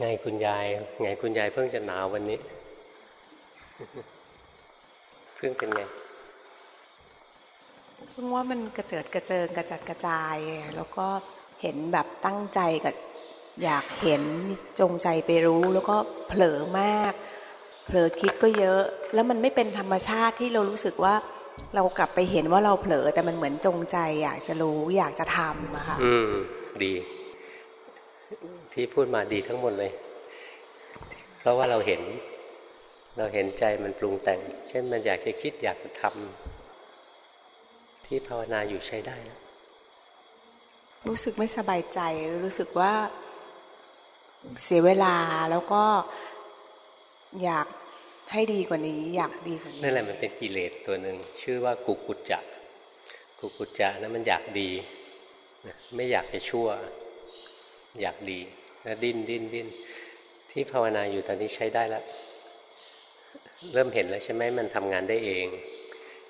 ไงคุณยาย ไงคุณยายเพิ่งจะหนาววันนี้ เพิ่งเป็นไงเพิ่งว่ามันกระเจิดกระเจิงกระจัดกระจาย แล้วก็เห็นแบบตั้งใจกับอยากเห็นจงใจไปรู้ แล้วก็เผลอมาก เผลอคิดก็เยอะ แล้วมันไม่เป็นธรรมชาติที่เรารู้สึกว่าเรากลับไปเห็นว่าเราเผลอแต่มันเหมือนจงใจ อยากจะรู้อยากจะทำอะค่ะ อืม ดี ที่พูดมาดีทั้งหมดเลย เพราะว่าเราเห็น เราเห็นใจมันปรุงแต่ง เช่นมันอยากจะคิดอยากจะทำที่ภาวนาอยู่ใช้ได้แล้วรู้สึกไม่สบายใจ รู้สึกว่าเสียเวลาแล้วก็อยากให้ดีกว่านี้ อยากดีกว่านี้นั่นแหละมันเป็นกิเลสตัวหนึ่งชื่อว่ากุกุจจะกุกุจจะนั้นมันอยากดี ไม่อยากจะชั่ว อยากดีแล้วดิ้นดิ้นดิ้นที่ภาวนาอยู่ตอนนี้ใช้ได้แล้ว เริ่มเห็นแล้วใช่ไหมมันทำงานได้เอง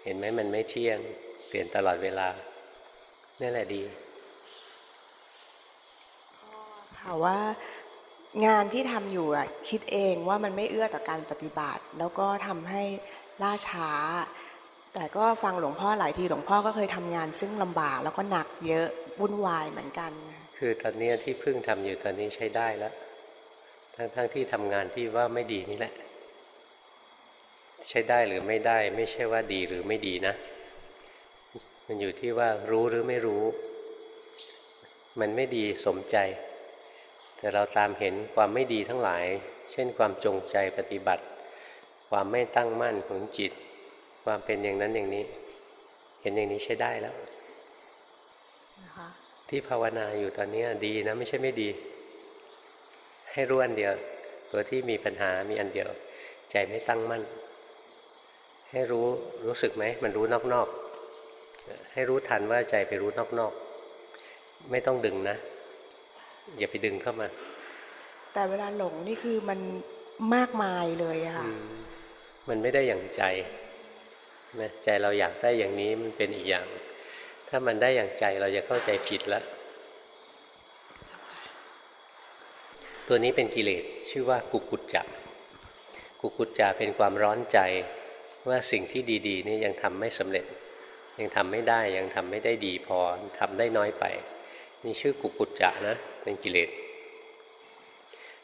เห็นไหมมันไม่เที่ยง เปลี่ยนตลอดเวลานี่แหละดีค่ะว่างานที่ทำอยู่อะคิดเองว่ามันไม่เอื้อต่อการปฏิบัติ แล้วก็ทำให้ล่าช้า แต่ก็ฟังหลวงพ่อหลายทีหลวงพ่อก็เคยทำงานซึ่งลำบากแล้วก็หนักเยอะวุ่นวายเหมือนกัน คือตอนนี้ที่พึ่งทำอยู่ตอนนี้ใช้ได้แล้ว ทั้งๆทที่ทำงานที่ว่าไม่ดีนี่แหละ ใช้ได้หรือไม่ได้ ไม่ใช่ว่าดีหรือไม่ดีนะ มันอยู่ที่ว่ารู้หรือไม่รู้ มันไม่ดีสมใจ แต่เราตามเห็นความไม่ดีทั้งหลาย เช่นความจงใจปฏิบัติ ความไม่ตั้งมั่นของจิต ความเป็นอย่างนั้นอย่างนี้ เห็นอย่างนี้ใช้ได้แล้ว ที่ภาวนาอยู่ตอนนี้ดีนะไม่ใช่ไม่ดี ให้รู้อันเดียว ตัวที่มีปัญหามีอันเดียว ใจไม่ตั้งมั่น ให้รู้รู้สึกไหมมันรู้นอกๆให้รู้ทันว่าใจไปรู้นอกๆ ไม่ต้องดึงนะ อย่าไปดึงเข้ามา แต่เวลาหลงนี่คือมันมากมายเลยอะค่ะมันไม่ได้อย่างใจนะใจเราอยากได้อย่างนี้มันเป็นอีกอย่าง ถ้ามันได้อย่างใจเราจะเข้าใจผิดแล้ว ตัวนี้เป็นกิเลสชื่อว่ากุกุจจะกุกุจจะเป็นความร้อนใจว่าสิ่งที่ดีๆนี่ยังทำไม่สำเร็จ ยังทำไม่ได้ยังทำไม่ได้ดีพอทำได้น้อยไป นี่ชื่อกุกุจจะนะเป็นกิเลส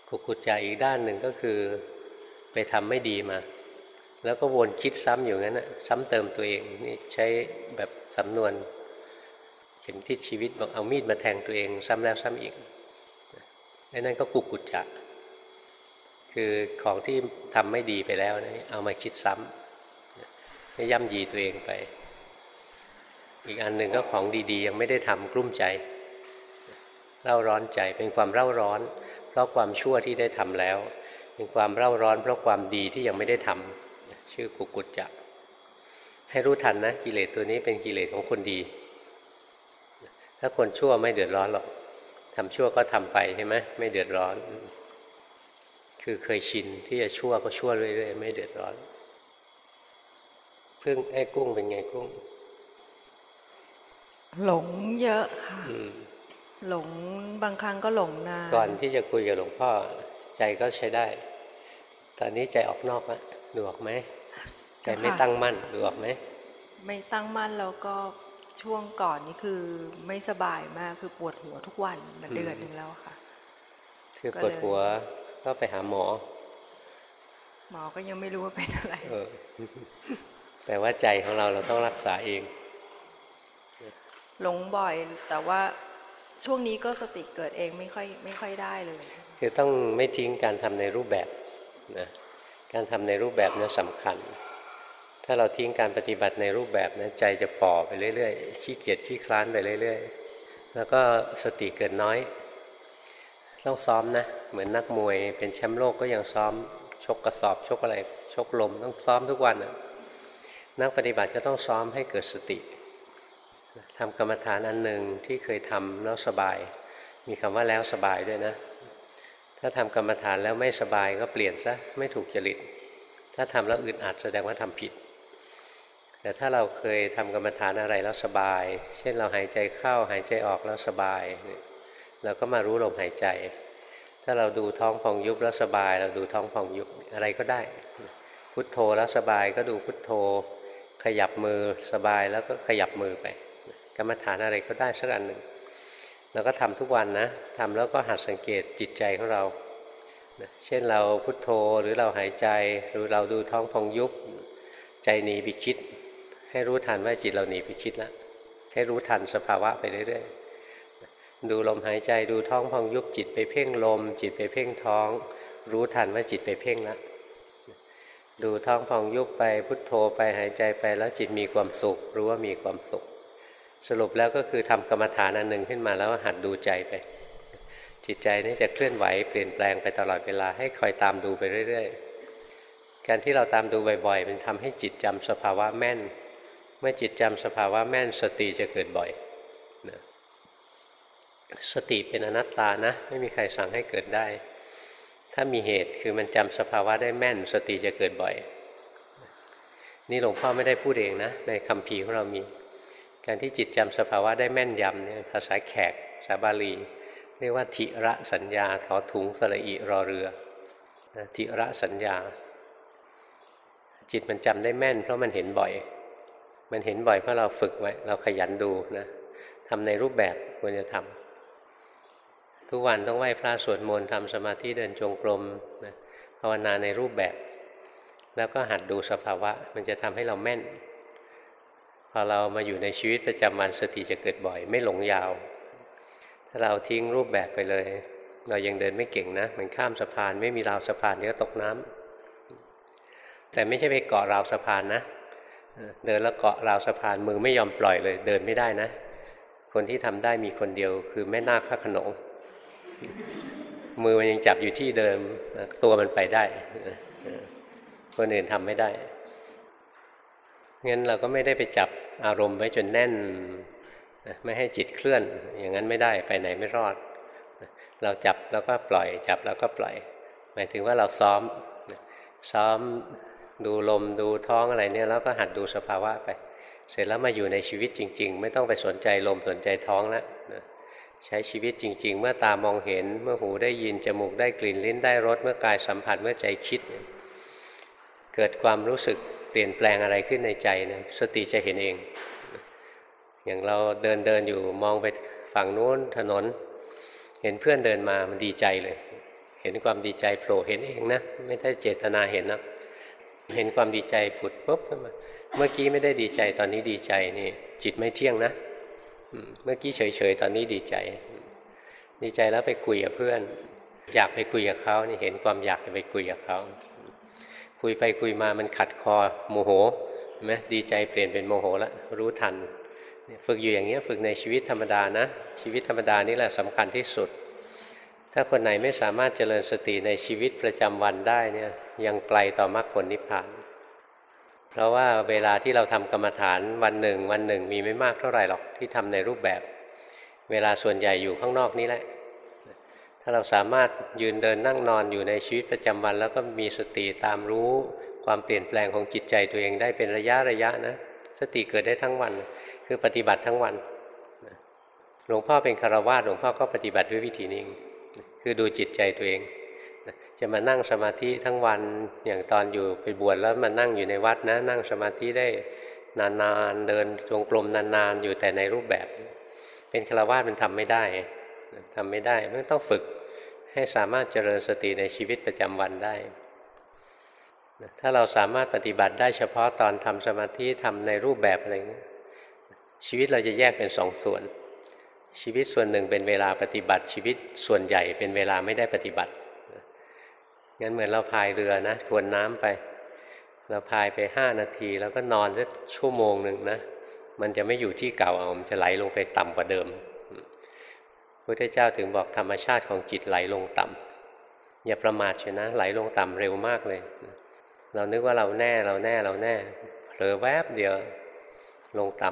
กุกุจจาอีกด้านหนึ่งก็คือไปทำไม่ดีมาแล้วก็วนคิดซ้ำอยู่งั้นนะซ้ำเติมตัวเองนี่ใช้แบบสำนวน เข็มทิศชีวิตบอกเอามีดมาแทงตัวเอง ซ้ำแล้วซ้ำอีกนั่นก็กุกุจจะคือของที่ทำไม่ดีไปแล้วนะเอามาคิดซ้ำให้ย่ำยีตัวเองไป อีกอันหนึ่งก็ของดีๆ ยังไม่ได้ทำกลุ้มใจเร่าร้อนใจเป็นความเร่าร้อน เพราะความชั่วที่ได้ทำแล้ว เป็นความเร่าร้อน เพราะความดีที่ยังไม่ได้ทำชื่อกุกุจจะให้รู้ทันนะกิเลสตัวนี้เป็นกิเลสของคนดี ถ้าคนชั่วไม่เดือดร้อนหรอกทำชั่วก็ทำไปใช่ไหมไม่เดือดร้อน คือเคยชินที่จะชั่วก็ชั่วเรื่อยๆไม่เดือดร้อนเพิ่งไอ้กุ้งเป็นไงกุ้ง หลงเยอะค่ะหลงบางครั้งก็หลงนานก่อนที่จะคุยกับหลวงพ่อ ใจก็ใช้ได้ ตอนนี้ใจออกนอกแล้วดูออกไหมใจไม่ตั้งมั่นดูออกไหมไม่ตั้งมั่นแล้วก็ ช่วงก่อนนี่คือไม่สบายมากคือปวดหัวทุกวันมาเดือนหนึ่งแล้วค่ะคือปวดหัวก็ไปหาหมอ หมอก็ยังไม่รู้ว่าเป็นอะไรแต่ว่าใจของเราเราต้องรักษาเอง หลงบ่อยแต่ว่าช่วงนี้ก็สติเกิดเองไม่ค่อยไม่ค่อยได้เลย คือต้องไม่ทิ้งการทำในรูปแบบนะการทำในรูปแบบนี่สำคัญ ถ้าเราทิ้งการปฏิบัติในรูปแบบนะใจจะฝ่อไปเรื่อยๆขี้เกียจขี้คลานไปเรื่อยๆ แล้วก็สติเกิดน้อย ต้องซ้อมนะ เหมือนนักมวยเป็นแชมป์โลกก็ยังซ้อม ชกกระสอบชกอะไร ชกลมต้องซ้อมทุกวันนะนักปฏิบัติก็ต้องซ้อมให้เกิดสติทำกรรมฐานอันหนึ่งที่เคยทำแล้วสบาย มีคำว่าแล้วสบายด้วยนะ ถ้าทำกรรมฐานแล้วไม่สบายก็เปลี่ยนซะไม่ถูกจริต ถ้าทำแล้วอึดอัดแสดงว่าทำผิด แต่ถ้าเราเคยทำกรรมฐานอะไรแล้วสบาย เช่นเราหายใจเข้าหายใจออกแล้วสบายเราก็มารู้ลมหายใจ ถ้าเราดูท้องพองยุบแล้วสบาย เราดูท้องพองยุบอะไรก็ได้ พุทโธแล้วสบายก็ดูพุทโธ ขยับมือสบายแล้วก็ขยับมือไป กรรมฐานอะไรก็ได้สักอันหนึ่งเราก็ทำทุกวันนะทำแล้วก็หัดสังเกตจิตใจของเราเช่นเราพุทโธหรือเราหายใจหรือเราดูท้องพองยุบใจหนีไปคิด ให้รู้ทันว่าจิตเราหนีไปคิดแล้วให้รู้ทันสภาวะไปเรื่อยๆดูลมหายใจดูท้องพองยุบจิตไปเพ่งลม จิตไปเพ่งท้อง รู้ทันว่าจิตไปเพ่งแล้วดูท้องพองยุบไปพุทโธไปหายใจไปแล้วจิตมีความสุข รู้ว่ามีความสุข สรุปแล้วก็คือทำกรรมฐานอันหนึ่งขึ้นมาแล้วหัดดูใจไป จิตใจนี่จะเคลื่อนไหวเปลี่ยนแปลงไปตลอดเวลาให้คอยตามดูไปเรื่อย ๆ การที่เราตามดูบ่อยๆ มันทำให้จิตจำสภาวะแม่น เมื่อจิตจำสภาวะแม่นสติจะเกิดบ่อยนะสติเป็นอนัตตานะ ไม่มีใครสั่งให้เกิดได้ ถ้ามีเหตุคือมันจำสภาวะได้แม่น สติจะเกิดบ่อย นี่หลวงพ่อไม่ได้พูดเองนะ ในคำพีของเรามี การที่จิตจำสภาวะได้แม่นยำเนี่ยภาษาแขกภาบาลีเรียกว่าทิระสัญญาถอถุงสระอิรอเรือนะทิระสัญญา จิตมันจำได้แม่น เพราะมันเห็นบ่อย มันเห็นบ่อยเพราะเราฝึกไว้ เราขยันดูนะทำในรูปแบบควรจะทำทุกวันต้องไหว้พระสวดมนต์ทำสมาธิเดินจงกรมนะภาวนาในรูปแบบ แล้วก็หัดดูสภาวะ มันจะทำให้เราแม่น พอเรามาอยู่ในชีวิตประจำวันสติจะเกิดบ่อย ไม่หลงยาว ถ้าเราทิ้งรูปแบบไปเลย เรายังเดินไม่เก่งนะ มันข้ามสะพานไม่มีราวสะพานเดี๋ยวตกน้ำแต่ไม่ใช่ไปเกาะราวสะพานนะ เดินแล้วเกาะราวสะพานมือไม่ยอมปล่อยเลย เดินไม่ได้นะ คนที่ทำได้มีคนเดียว คือแม่นาคพระขนง มือมันยังจับอยู่ที่เดิมตัวมันไปได้คนอื่นทำไม่ได้งั้นเราก็ไม่ได้ไปจับอารมณ์ไว้จนแน่นไม่ให้จิตเคลื่อน อย่างนั้นไม่ได้ไปไหนไม่รอด เราจับแล้วก็ปล่อย จับแล้วก็ปล่อย หมายถึงว่าเราซ้อม ซ้อม ดูลมดูท้องอะไรเนี่ยแล้วก็หัดดูสภาวะไป เสร็จแล้วมาอยู่ในชีวิตจริง ๆ ไม่ต้องไปสนใจลมสนใจท้องแล้วใช้ชีวิตจริง ๆ เมื่อตามองเห็นเมื่อหูได้ยินจมูกได้กลิ่นลิ้นได้รสเมื่อกายสัมผัสเมื่อใจคิด เกิดความรู้สึกเปลี่ยนแปลงอะไรขึ้นในใจนี่ยสติจะเห็นเอง อย่างเราเดินเดินอยู่มองไปฝั่งนู้นถนน เห็นเพื่อนเดินมามันดีใจเลย เห็นความดีใจโผล่เห็นเองนะ ไม่ได้เจตนาเห็นนะ เห็นความดีใจผุดปุ๊บขึ้นมาเมื่อกี้ไม่ได้ดีใจตอนนี้ดีใจนี่ จิตไม่เที่ยงนะเมื่อกี้เฉยๆตอนนี้ดีใจ ดีใจแล้วไปคุยกับเพื่อน อยากไปคุยกับเขานี่เห็นความอยากจะไปคุยกับเขาคุยไปคุยมามันขัดคอโมโหไหมดีใจเปลี่ยนเป็นโมโหแล้วรู้ทัน ฝึกอยู่อย่างนี้ฝึกในชีวิตธรรมดานะ ชีวิตธรรมดานี่แหละสำคัญที่สุด ถ้าคนไหนไม่สามารถเจริญสติในชีวิตประจำวันได้เนี่ยยังไกลต่อมรรคผลนิพพาน เพราะว่าเวลาที่เราทำกรรมฐานวันหนึ่ง วันหนึ่งมีไม่มากเท่าไหร่หรอกที่ทำในรูปแบบ เวลาส่วนใหญ่อยู่ข้างนอกนี่แหละ ถ้าเราสามารถยืนเดินนั่งนอนอยู่ในชีวิตประจำวัน แล้วก็มีสติตามรู้ความเปลี่ยนแปลงของจิตใจตัวเองได้เป็นระยะระยะนะ สติเกิดได้ทั้งวัน คือปฏิบัติทั้งวันหลวงพ่อเป็นคารวาสหลวงพ่อก็ปฏิบัติด้วยวิธีนี้ คือดูจิตใจตัวเอง จะมานั่งสมาธิทั้งวันอย่างตอนอยู่ไปบวชแล้วมานั่งอยู่ในวัดนะ นั่งสมาธิได้นานๆเดินจงกรมนานๆ อยู่แต่ในรูปแบบ เป็นฆราวาสมันทำไม่ได้ทำไม่ได้ไม่ต้องฝึกให้สามารถเจริญสติในชีวิตประจำวันได้ ถ้าเราสามารถปฏิบัติได้เฉพาะตอนทำสมาธิทำในรูปแบบอะไรเงี้ยชีวิตเราจะแยกเป็นสองส่วน ชีวิตส่วนหนึ่งเป็นเวลาปฏิบัติ ชีวิตส่วนใหญ่เป็นเวลาไม่ได้ปฏิบัติงั้นเหมือนเราพายเรือนะทวนน้ำไป เราพายไปห้านาที แล้วก็นอนสักชั่วโมงหนึ่งนะ มันจะไม่อยู่ที่เก่าเอามันจะไหลลงไปต่ำกว่าเดิมพระเจ้าถึงบอกธรรมชาติของจิตไหลลงต่ำอย่าประมาทเชียนะ ไหลลงต่ำเร็วมากเลย เรานึกว่าเราแน่เราแน่เราแน่เผลอแวบเดียวลงต่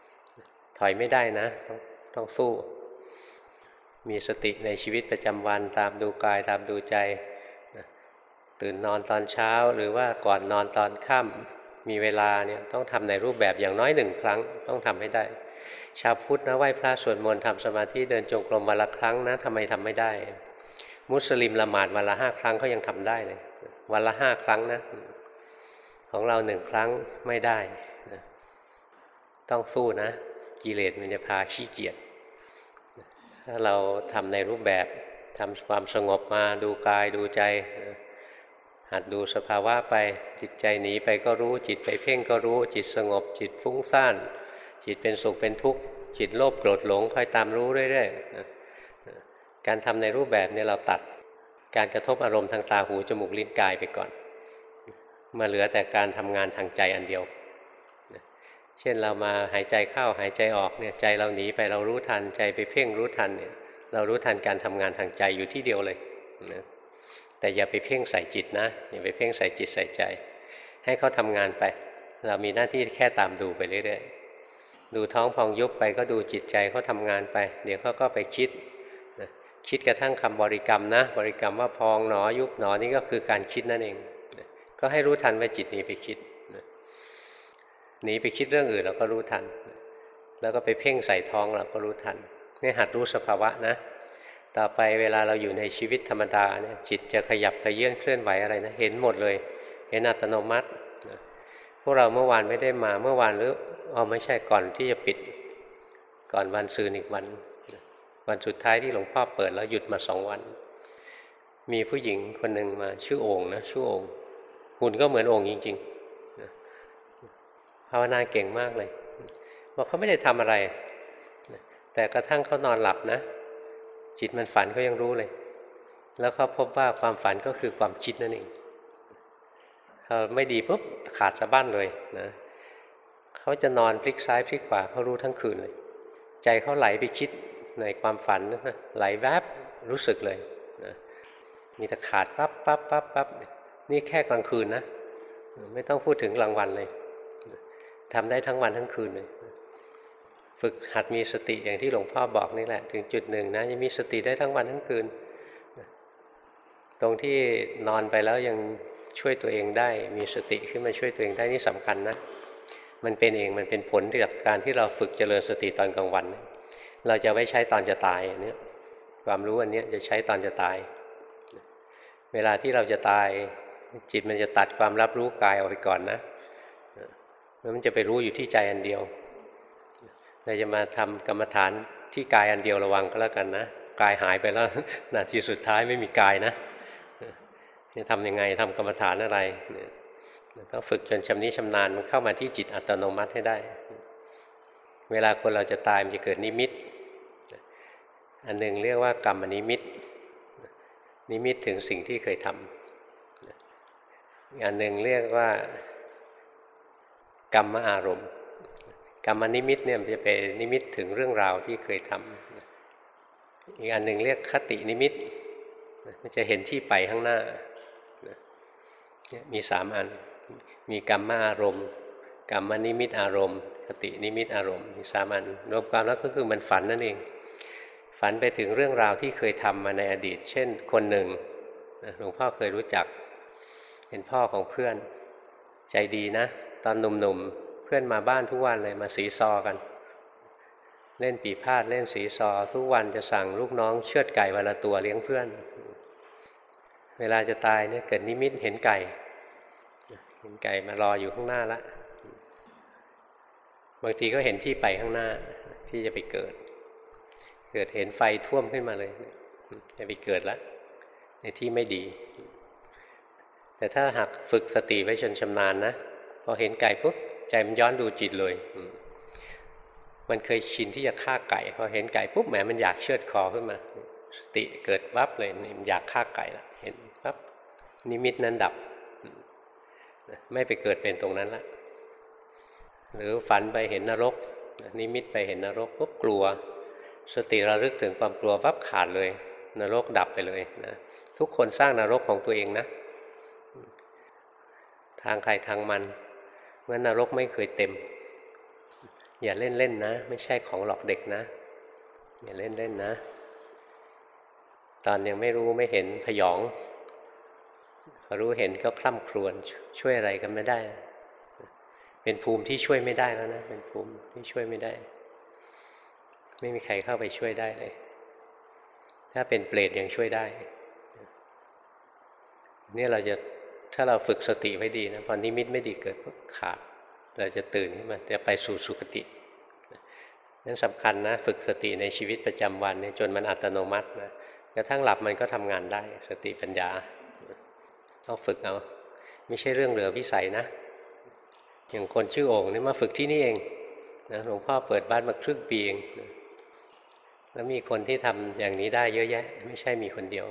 ำถอยไม่ได้นะ ต้องสู้ มีสติในชีวิตประจำวันตามดูกายตามดูใจ ตื่นนอนตอนเช้าหรือว่าก่อนนอนตอนค่ำมีเวลาเนี่ยต้องทำในรูปแบบอย่างน้อยหนึ่งครั้งต้องทำให้ได้ ชาวพุทธนะไหว้พระสวดมนต์ทำสมาธิเดินจงกรมวันละครั้งนะทำไมทำไม่ได้ มุสลิมละหมาดวันละห้าครั้งเขายังทำได้เลย วันละห้าครั้งนะ ของเราหนึ่งครั้งไม่ได้ต้องสู้นะ กิเลสมันจะพาขี้เกียจ ถ้าเราทำในรูปแบบทำความสงบมาดูกายดูใจ หัดดูสภาวะไป จิตใจหนีไปก็รู้ จิตไปเพ่งก็รู้ จิตสงบ จิตฟุ้งซ่าน จิตเป็นสุขเป็นทุกข์ จิตโลภโกรธหลงคอยตามรู้เรื่อยๆการทำในรูปแบบนี้เราตัดการกระทบอารมณ์ทางตาหูจมูกลิ้นกายไปก่อน มาเหลือแต่การทำงานทางใจอันเดียว เช่นเรามาหายใจเข้าหายใจออกเนี่ยใจเราหนีไปเรารู้ทันใจไปเพ่งรู้ทันเนี่ยเรารู้ทันการทำงานทางใจอยู่ที่เดียวเลยนะแต่อย่าไปเพ่งใส่จิตนะ อย่าไปเพ่งใส่จิตใส่ใจ ให้เขาทำงานไป เรามีหน้าที่แค่ตามดูไปเรื่อยๆดูท้องพองยุบไปก็ดูจิตใจเขาทางานไป เดี๋ยวเขาก็ไปคิดนะคิดกระทั่งคำบริกรรมนะ บริกรรมว่าพองหนอยุบหนอนี่ก็คือการคิดนั่นเองนะก็ให้รู้ทันว่าจิตนี้ไปคิด หนีไปคิดเรื่องอื่นเราก็รู้ทัน แล้วก็ไปเพ่งใส่ท้องเราก็รู้ทันนี่หัดรู้สภาวะนะ ต่อไปเวลาเราอยู่ในชีวิตธรรมดาเนี่ยจิตจะขยับขยื่นเคลื่อนไหวอะไรนะเห็นหมดเลย เห็นอัตโนมัตินะพวกเราเมื่อวานไม่ได้มาเมื่อวานหรืออ๋อไม่ใช่ก่อนที่จะปิด ก่อนวันซืนอีกวัน วันสุดท้ายที่หลวงพ่อเปิดแล้วหยุดมาสองวัน มีผู้หญิงคนหนึ่งมาชื่อโอ่งนะชื่อโอ่งหุ่นก็เหมือนโอ่งจริง ๆาวนาเก่งมากเลยบอกเขาไม่ได้ทำอะไร แต่กระทั่งเขานอนหลับนะ จิตมันฝันเขายังรู้เลย แล้วเขาพบว่าความฝันก็คือความคิดนั่นเองเขาไม่ดีปุ๊บขาดสะบั้นเลยนะเขาจะนอนพลิกซ้ายพลิกขวาเขารู้ทั้งคืนเลย ใจเขาไหลไปคิดในความฝันนะไหลแวบรู้สึกเลยนะมีแต่ขาดปั๊บปั๊บปั๊บปั๊บนี่แค่กลางคืนนะ ไม่ต้องพูดถึงกลางวันเลย ทำได้ทั้งวันทั้งคืนเลยฝึกหัดมีสติอย่างที่หลวงพ่อบอกนี่แหละ ถึงจุดหนึ่งนะยังมีสติได้ทั้งวันทั้งคืน ตรงที่นอนไปแล้วยังช่วยตัวเองได้ มีสติขึ้นมาช่วยตัวเองได้นี่สำคัญนะมันเป็นเองมันเป็นผลจากการที่เราฝึกเจริญสติตอนกลางวัน เราจะไว้ใช้ตอนจะตายอันนี้ความรู้อันนี้จะใช้ตอนจะตาย เวลาที่เราจะตายจิตมันจะตัดความรับรู้กายออกไปก่อนนะ แล้วมันจะไปรู้อยู่ที่ใจอันเดียวเราจะมาทำกรรมฐานที่กายอันเดียวระวังก็แล้วกันนะกายหายไปแล้วนาทีสุดท้ายไม่มีกายนะจะทำยังไงทำกรรมฐานอะไรต้องฝึกจนชำนิชำนาญมันเข้ามาที่จิตอัตโนมัติให้ได้ เวลาคนเราจะตายมันจะเกิดนิมิต อันหนึ่งเรียกว่ากรรมนิมิต นิมิตถึงสิ่งที่เคยทำอันหนึ่งเรียกว่า กรรมอารมณ์กรรมนิมิตเนี่ยจะเป็นนิมิตถึงเรื่องราวที่เคยทำอีกอันหนึ่งเรียกคตินิมิตมันจะเห็นที่ไปข้างหน้ามีสามอัน มีกรรมอารมณ์กรรมนิมิตอารมณ์คตินิมิตอารมณ์มีสามอันรวมความแล้วก็คือมันฝันนั่นเอง ฝันไปถึงเรื่องราวที่เคยทำมาในอดีต เช่น คนหนึ่งหลวงพ่อเคยรู้จัก เป็นพ่อของเพื่อนใจดีนะ ตอนหนุ่มๆ เพื่อนมาบ้านทุกวันเลยมาสีซอกัน เล่นปีพาดเล่นสีซอ ทุกวันจะสั่งลูกน้องเชือดไก่วันละตัวเลี้ยงเพื่อน เวลาจะตายเนี่ยเกิดนิมิตเห็นไก่ เห็นไก่มารออยู่ข้างหน้าละบางทีก็เห็นที่ไปข้างหน้าที่จะไปเกิด เกิดเห็นไฟท่วมขึ้นมาเลยจะไปเกิดแล้วในที่ไม่ดี แต่ถ้าหากฝึกสติไว้จนชำนาญนะ พอเห็นไก่ปุ๊บใจมันย้อนดูจิตเลย มันเคยชินที่จะฆ่าไก่ พอเห็นไก่ปุ๊บแหมมันอยากเชือดคอขึ้นมา สติเกิดวับเลยมันอยากฆ่าไก่ละเห็นปั๊บนิมิตนั้นดับ ไม่ไปเกิดเป็นตรงนั้นละหรือฝันไปเห็นนรก นิมิตไปเห็นนรกปุ๊บกลัว สติระลึกถึงความกลัววับขาดเลย นรกดับไปเลยนะทุกคนสร้างนรกของตัวเองนะ ทางใครทางมัน เมื่อนรกไม่เคยเต็ม อย่าเล่นเล่นนะ ไม่ใช่ของหลอกเด็กนะ อย่าเล่นเล่นนะ ตอนยังไม่รู้ไม่เห็นพยองพอรู้เห็นก็คล่ำครวญช่วยอะไรกันไม่ได้ เป็นภูมิที่ช่วยไม่ได้แล้วนะ เป็นภูมิที่ช่วยไม่ได้ ไม่มีใครเข้าไปช่วยได้เลย ถ้าเป็นเปรตยังช่วยได้ เนี่ยเราจะ ถ้าเราฝึกสติไว้ดีนะพอนิมิตไม่ดีเกิดขาด เราจะตื่นขึ้นมาจะไปสู่สุคตินั่นสำคัญนะฝึกสติในชีวิตประจำวันเนี่ยจนมันอัตโนมัตินะกระทั่งหลับมันก็ทำงานได้สติปัญญาต้องฝึกเอาไม่ใช่เรื่องเหลือวิสัยนะอย่างคนชื่อโอ่งนี่มาฝึกที่นี่เองนะหลวงพ่อเปิดบ้านมาครึ่งปีเองนะแล้วมีคนที่ทำอย่างนี้ได้เยอะแยะ ไม่ใช่มีคนเดียว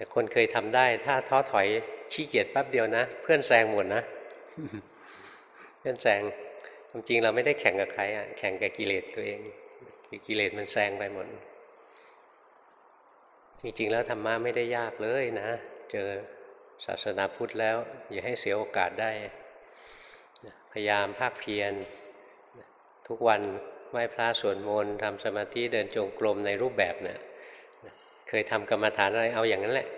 แต่คนเคยทำได้ ถ้าท้อถอยขี้เกียจแป๊บเดียวนะ เพื่อนแซงหมดนะ เพื่อนแซงความจริงเราไม่ได้แข่งกับใครอะแข่งกับกิเลสตัวเองกิเลสมันแซงไปหมดจริงๆแล้วธรรมะไม่ได้ยากเลยนะ เจอศาสนาพุทธแล้ว อย่าให้เสียโอกาสได้ พยายามภาคเพียรทุกวันไหว้พระสวดมนต์ทำสมาธิเดินจงกรมในรูปแบบเนะี่ย เคยทำกรรมฐานอะไรเอาอย่างนั้นแหละ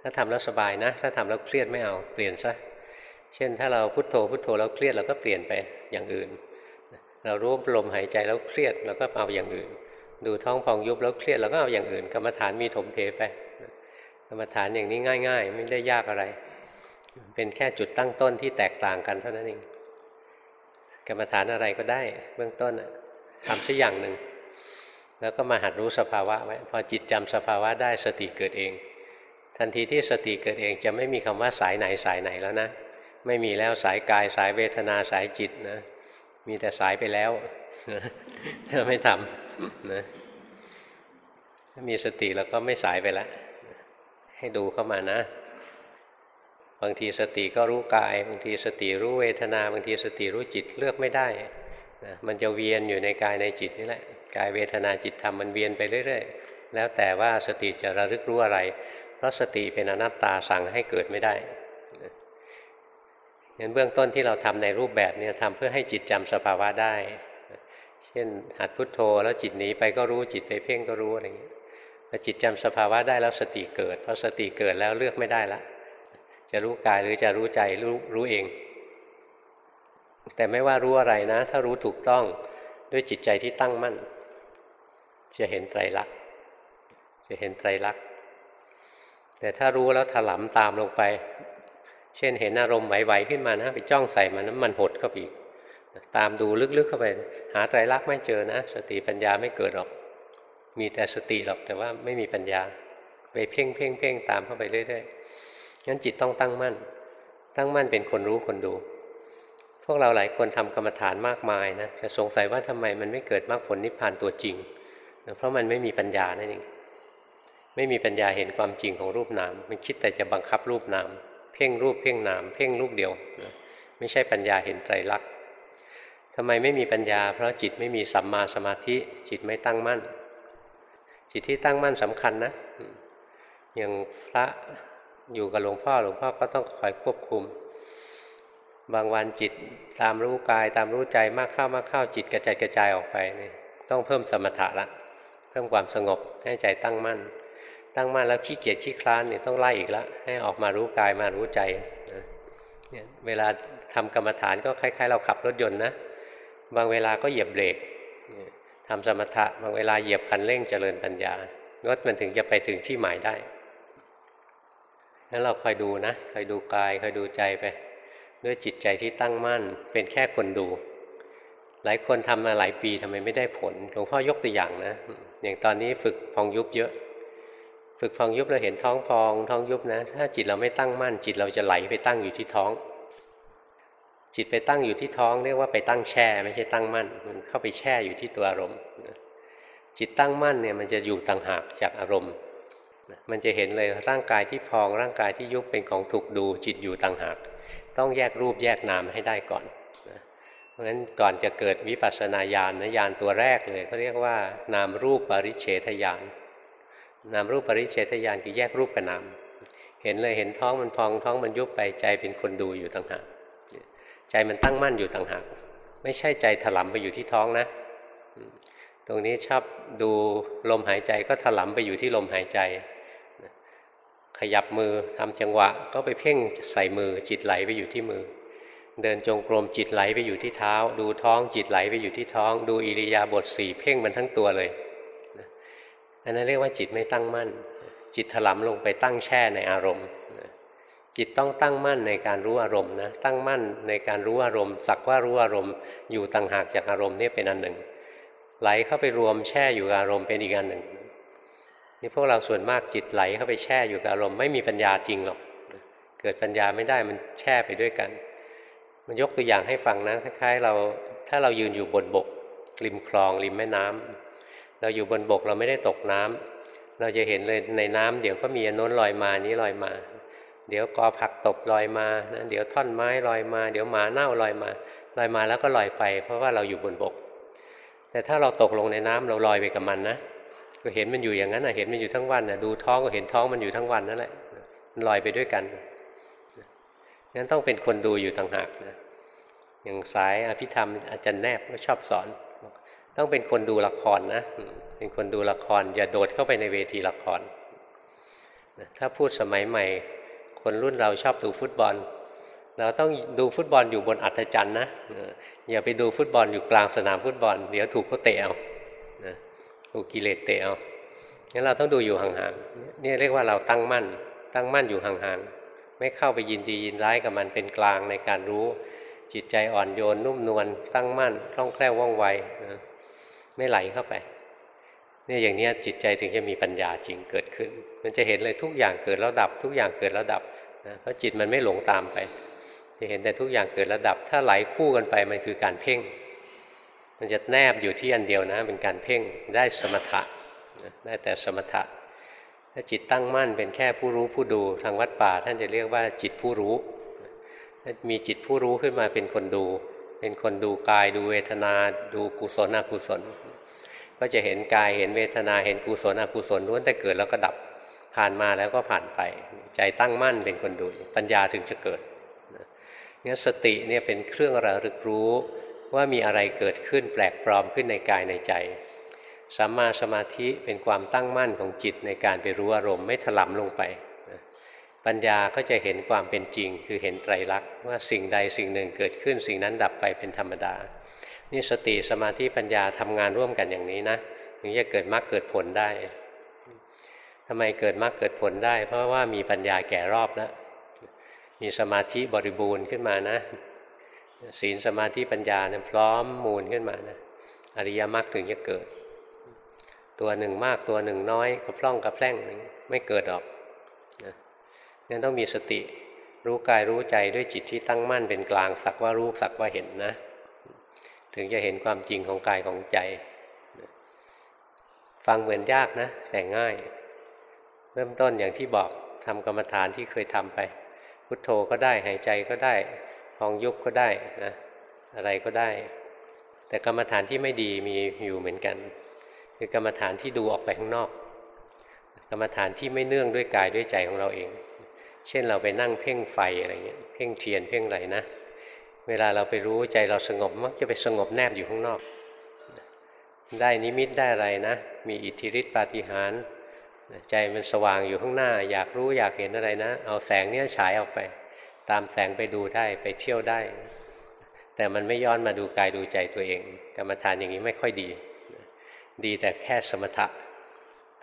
ถ้าทำแล้วสบายนะ ถ้าทำแล้วเครียดไม่เอาเปลี่ยนซะเช่นถ้าเราพุโทโธพุโทโธแล้วเครียดเราก็เปลี่ยนไปอย่างอื่น เรารู้ลมหายใจแล้วเครียดเราก็เอาอย่างอื่น ดูท้องพองยุบแล้วเครียดเราก็เอาอย่างอื่น กรรมฐานมีถมเทไปกรรมฐานอย่างนี้ง่าย ๆ ไม่ได้ยากอะไร เป็นแค่จุดตั้งต้นที่แตกต่างกันเท่านั้นเองกรรมฐานอะไรก็ได้ เบื้องต้นทำสักอย่างหนึ่ง แล้วก็มาหัดรู้สภาวะไว้พอจิตจำสภาวะได้สติเกิดเอง ทันทีที่สติเกิดเองจะไม่มีคำว่าสายไหนสายไหนแล้วนะ ไม่มีแล้วสายกายสายเวทนาสายจิตนะมีแต่สายไปแล้วถ้าไม่ทำนะถ้ามีสติแล้วก็ไม่สายไปแล้วให้ดูเข้ามานะ บางทีสติก็รู้กาย บางทีสติรู้เวทนา บางทีสติรู้จิตเลือกไม่ได้ นะมันจะเวียนอยู่ในกายในจิตนี่แหละกายเวทนาจิตธรรมมันเวียนไปเรื่อยๆ แล้วแต่ว่าสติจะระลึกรู้อะไร เพราะสติเป็นอนัตตาสั่งให้เกิดไม่ได้งั้นเบื้องต้นที่เราทำในรูปแบบเนี่ยทำเพื่อให้จิตจำสภาวะได้ เช่นหัดพุดโทโธแล้วจิตหนีไปก็รู้จิตไปเพ่งก็รู้อะไรอย่างเงี้ยพอจิตจำสภาวะได้แล้วสติเกิดพอสติเกิดแล้วเลือกไม่ได้ละจะรู้กายหรือจะรู้ใจรู้รู้เอง แต่ไม่ว่ารู้อะไรนะ ถ้ารู้ถูกต้องด้วยจิตใจที่ตั้งมั่น จะเห็นไตรลักษณ์จะเห็นไตรลักษณ์แต่ถ้ารู้แล้วถลำตามลงไป เช่นเห็นอารมณ์ไหวๆขึ้นมานะไปจ้องใส่มันนั้นมันหดเข้าไปอีกตามดูลึกๆเข้าไป หาไตรลักษณ์ไม่เจอนะ สติปัญญาไม่เกิดหรอก มีแต่สติหรอกแต่ว่าไม่มีปัญญา ไปเพ่งเพ่งเพ่งตามเข้าไปเรื่อยๆงั้นจิตต้องตั้งมั่น ตั้งมั่นเป็นคนรู้คนดู พวกเราหลายคนทำกรรมฐานมากมายนะจะสงสัยว่าทำไมมันไม่เกิดมรรคผลนิพพานตัวจริง เพราะมันไม่มีปัญญานั่นเองไม่มีปัญญาเห็นความจริงของรูปนาม มันคิดแต่จะบังคับรูปนาม เพ่งรูปเพ่งนาม เพ่งรูปเดียวนะไม่ใช่ปัญญาเห็นไตรลักษณ์ทำไมไม่มีปัญญา เพราะจิตไม่มีสัมมาสมาธิ จิตไม่ตั้งมั่น จิตที่ตั้งมั่นสำคัญนะอย่างพระอยู่กับหลวงพ่อหลวงพ่อก็ต้องคอยควบคุม บางวันจิตตามรู้กาย ตามรู้ใจมากเข้ามากเข้าจิตกระจายกระจายออกไปนี่ต้องเพิ่มสมถะละเพิ่มความสงบให้ใจตั้งมั่น ตั้งมั่นแล้วขี้เกียจขี้คลานเนี่ยต้องไล่อีกล้วให้ออกมารู้กายมารู้ใจเนี่ยเวลาทำกรรมฐานก็คล้ายๆ เราขับรถยนต์นะบางเวลาก็เหยียบเบรกทำสมถะบางเวลาเหยียบคันเร่งเจริญปัญญารถมันถึงจะไปถึงที่หมายได้นั้นเราคอยดูนะคอยดูกายคอยดูใจไป ด้วยจิตใจที่ตั้งมั่น เป็นแค่คนดู หลายคนทำมาหลายปีทำไมไม่ได้ผลหลวงพ่อยกตัวอย่างนะ อย่างตอนนี้ฝึกพองยุบเยอะ ฝึกพองยุบเราเห็นท้องพอง ท้องยุบนะ ถ้าจิตเราไม่ตั้งมั่น จิตเราจะไหลไปตั้งอยู่ที่ท้อง จิตไปตั้งอยู่ที่ท้องเรียกว่าไปตั้งแช่ ไม่ใช่ตั้งมั่น มันเข้าไปแช่อยู่ที่ตัวอารมณ์จิตตั้งมั่นเนี่ยมันจะอยู่ต่างหากจากอารมณ์ มันจะเห็นเลยร่างกายที่พองร่างกายที่ยุบเป็นของถูกดูจิตอยู่ต่างหาก ต้องแยกรูปแยกนามให้ได้ก่อนเพราะฉะนั้นก่อนจะเกิดวิปัสสนาญาณนะญาณตัวแรกเลยเขาเรียกว่านามรูปปริเฉทญาณนามรูปปริเฉทญาณคือแยกรูปกับนามเห็นเลยเห็นท้องมันพองท้องมันยุบไปใจเป็นคนดูอยู่ต่างหากใจมันตั้งมั่นอยู่ต่างหากไม่ใช่ใจถลำไปอยู่ที่ท้องนะ ตรงนี้ชอบดูลมหายใจก็ถลำไปอยู่ที่ลมหายใจ ขยับมือทำจังหวะก็ไปเพ่งใส่มือจิตไหลไปอยู่ที่มือ เดินจงกรมจิตไหลไปอยู่ที่เท้า ดูท้องจิตไหลไปอยู่ที่ท้อง ดูอิริยาบถสี่เพ่งมันทั้งตัวเลยอันนั้นเรียกว่าจิตไม่ตั้งมั่น จิตถลำลงไปตั้งแช่ในอารมณ์จิตต้องตั้งมั่นในการรู้อารมณ์นะตั้งมั่นในการรู้อารมณ์ สักว่ารู้อารมณ์ อยู่ต่างหากจากอารมณ์นี่เป็นอันหนึ่ง ไหลเข้าไปรวมแช่อยู่อารมณ์เป็นอีกอันหนึ่ง นี่พวกเราส่วนมากจิตไหลเข้าไปแช่อยู่กับอารมณ์ไม่มีปัญญาจริงหรอก เกิดปัญญาไม่ได้มันแช่ไปด้วยกัน มันยกตัวอย่างให้ฟังนะคล้ายๆเราถ้าเรายืนอยู่บนบก ริมคลอง ริมแม่น้ำเราอยู่บนบกเราไม่ได้ตกน้ำเราจะเห็นเลยในน้ำเดี๋ยวก็มีอน้นลอยมานี้ลอยมา เดี๋ยวกอผักตบลอยมานะเดี๋ยวท่อนไม้ลอยมา เดี๋ยวหมาเน่าลอยมาลอยมาแล้วก็ลอยไป เพราะว่าเราอยู่บนบก แต่ถ้าเราตกลงในน้ำเราลอยไปกับมันนะ ก็เห็นมันอยู่อย่างนั้นนะเห็นมันอยู่ทั้งวันนะดูท้องก็เห็นท้องมันอยู่ทั้งวันนั่นแหละมันลอยไปด้วยกันงั้นต้องเป็นคนดูอยู่ต่างหากนะอย่างสายอภิธรรมอาจารย์แนบก็ชอบสอน ต้องเป็นคนดูละครนะเป็นคนดูละคร อย่าโดดเข้าไปในเวทีละครถ้าพูดสมัยใหม่ คนรุ่นเราชอบดูฟุตบอล เราต้องดูฟุตบอลอยู่บนอัฐจันทร์นะอย่าไปดูฟุตบอลอยู่กลางสนามฟุตบอล เดี๋ยวถูกเขาเตะเอา ถูกกิเลสเตะเอางั้นเราต้องดูอยู่ห่างๆนี่เรียกว่าเราตั้งมั่น ตั้งมั่นอยู่ห่างๆ ไม่เข้าไปยินดียินร้ายกับมันเป็นกลางในการรู้ จิตใจอ่อนโยนนุ่มนวลตั้งมั่นคล่องแคล่วว่องไวไม่ไหลเข้าไปเนี่ยอย่างนี้จิตใจถึงจะมีปัญญาจริงเกิดขึ้น มันจะเห็นเลยทุกอย่างเกิดแล้วดับ ทุกอย่างเกิดแล้วดับนะเพราะจิตมันไม่หลงตามไป จะเห็นแต่ทุกอย่างเกิดแล้วดับ ถ้าไหลคู่กันไปมันคือการเพ่ง มันจะแนบอยู่ที่อันเดียวนะ เป็นการเพ่งได้สมถะได้แต่สมถะ ถ้าจิตตั้งมั่นเป็นแค่ผู้รู้ผู้ดูทางวัดป่า ท่านจะเรียกว่าจิตผู้รู้มีจิตผู้รู้ขึ้นมาเป็นคนดู เป็นคนดูกายดูเวทนา ดูกุศลอกุศล ก็จะเห็นกายเห็นเวทนาเห็นกุศลอกุศลล้วนแต่เกิดแล้วก็ดับผ่านมาแล้วก็ผ่านไป ใจตั้งมั่นเป็นคนดูปัญญาถึงจะเกิดงั้นสติเนี่ยเป็นเครื่องระลึกรู้ ว่ามีอะไรเกิดขึ้นแปลกปลอมขึ้นในกายในใจสัมมาสมาธิเป็นความตั้งมั่นของจิตในการไปรู้อารมณ์ไม่ถลำลงไป ปัญญาก็จะเห็นความเป็นจริง คือเห็นไตรลักษณ์ว่าสิ่งใดสิ่งหนึ่งเกิดขึ้น สิ่งนั้นดับไปเป็นธรรมดา นี่สติสมาธิปัญญาทำงานร่วมกันอย่างนี้นะถึงจะเกิดมรรคเกิดผลได้ทำไมเกิดมรรคเกิดผลได้ เพราะว่ามีปัญญาแก่รอบแล้ว มีสมาธิบริบูรณ์ขึ้นมานะ ศีลสมาธิปัญญาเนี่ยพร้อมมูลขึ้นมานะอริยมรรคถึงจะเกิด ตัวหนึ่งมากตัวหนึ่งน้อยกระพร่องกระแพร่งไม่เกิดหรอกนะงั้นต้องมีสติรู้กายรู้ใจด้วยจิตที่ตั้งมั่นเป็นกลางสักว่ารู้สักว่าเห็นนะ ถึงจะเห็นความจริงของกายของใจ ฟังเหมือนยากนะ แต่ง่าย เริ่มต้นอย่างที่บอกทำกรรมฐานที่เคยทำไป พุทโธก็ได้หายใจก็ได้ พองยุบก็ได้นะอะไรก็ได้ แต่กรรมฐานที่ไม่ดีมีอยู่เหมือนกัน คือกรรมฐานที่ดูออกไปข้างนอก กรรมฐานที่ไม่เนื่องด้วยกายด้วยใจของเราเอง เช่นเราไปนั่งเพ่งไฟอะไรเงี้ยเพ่งเทียนเพ่งอะไรนะ เวลาเราไปรู้ใจเราสงบมักจะไปสงบแนบอยู่ข้างนอก ได้นิมิตได้อะไรนะ มีอิทธิฤทธิปาฏิหาริย์ใจมันสว่างอยู่ข้างหน้า อยากรู้อยากเห็นอะไรนะ เอาแสงเนี้ยฉายออกไป ตามแสงไปดูได้ไปเที่ยวได้ แต่มันไม่ย้อนมาดูกายดูใจตัวเอง กรรมฐานอย่างนี้ไม่ค่อยดี ดีแต่แค่สมถะ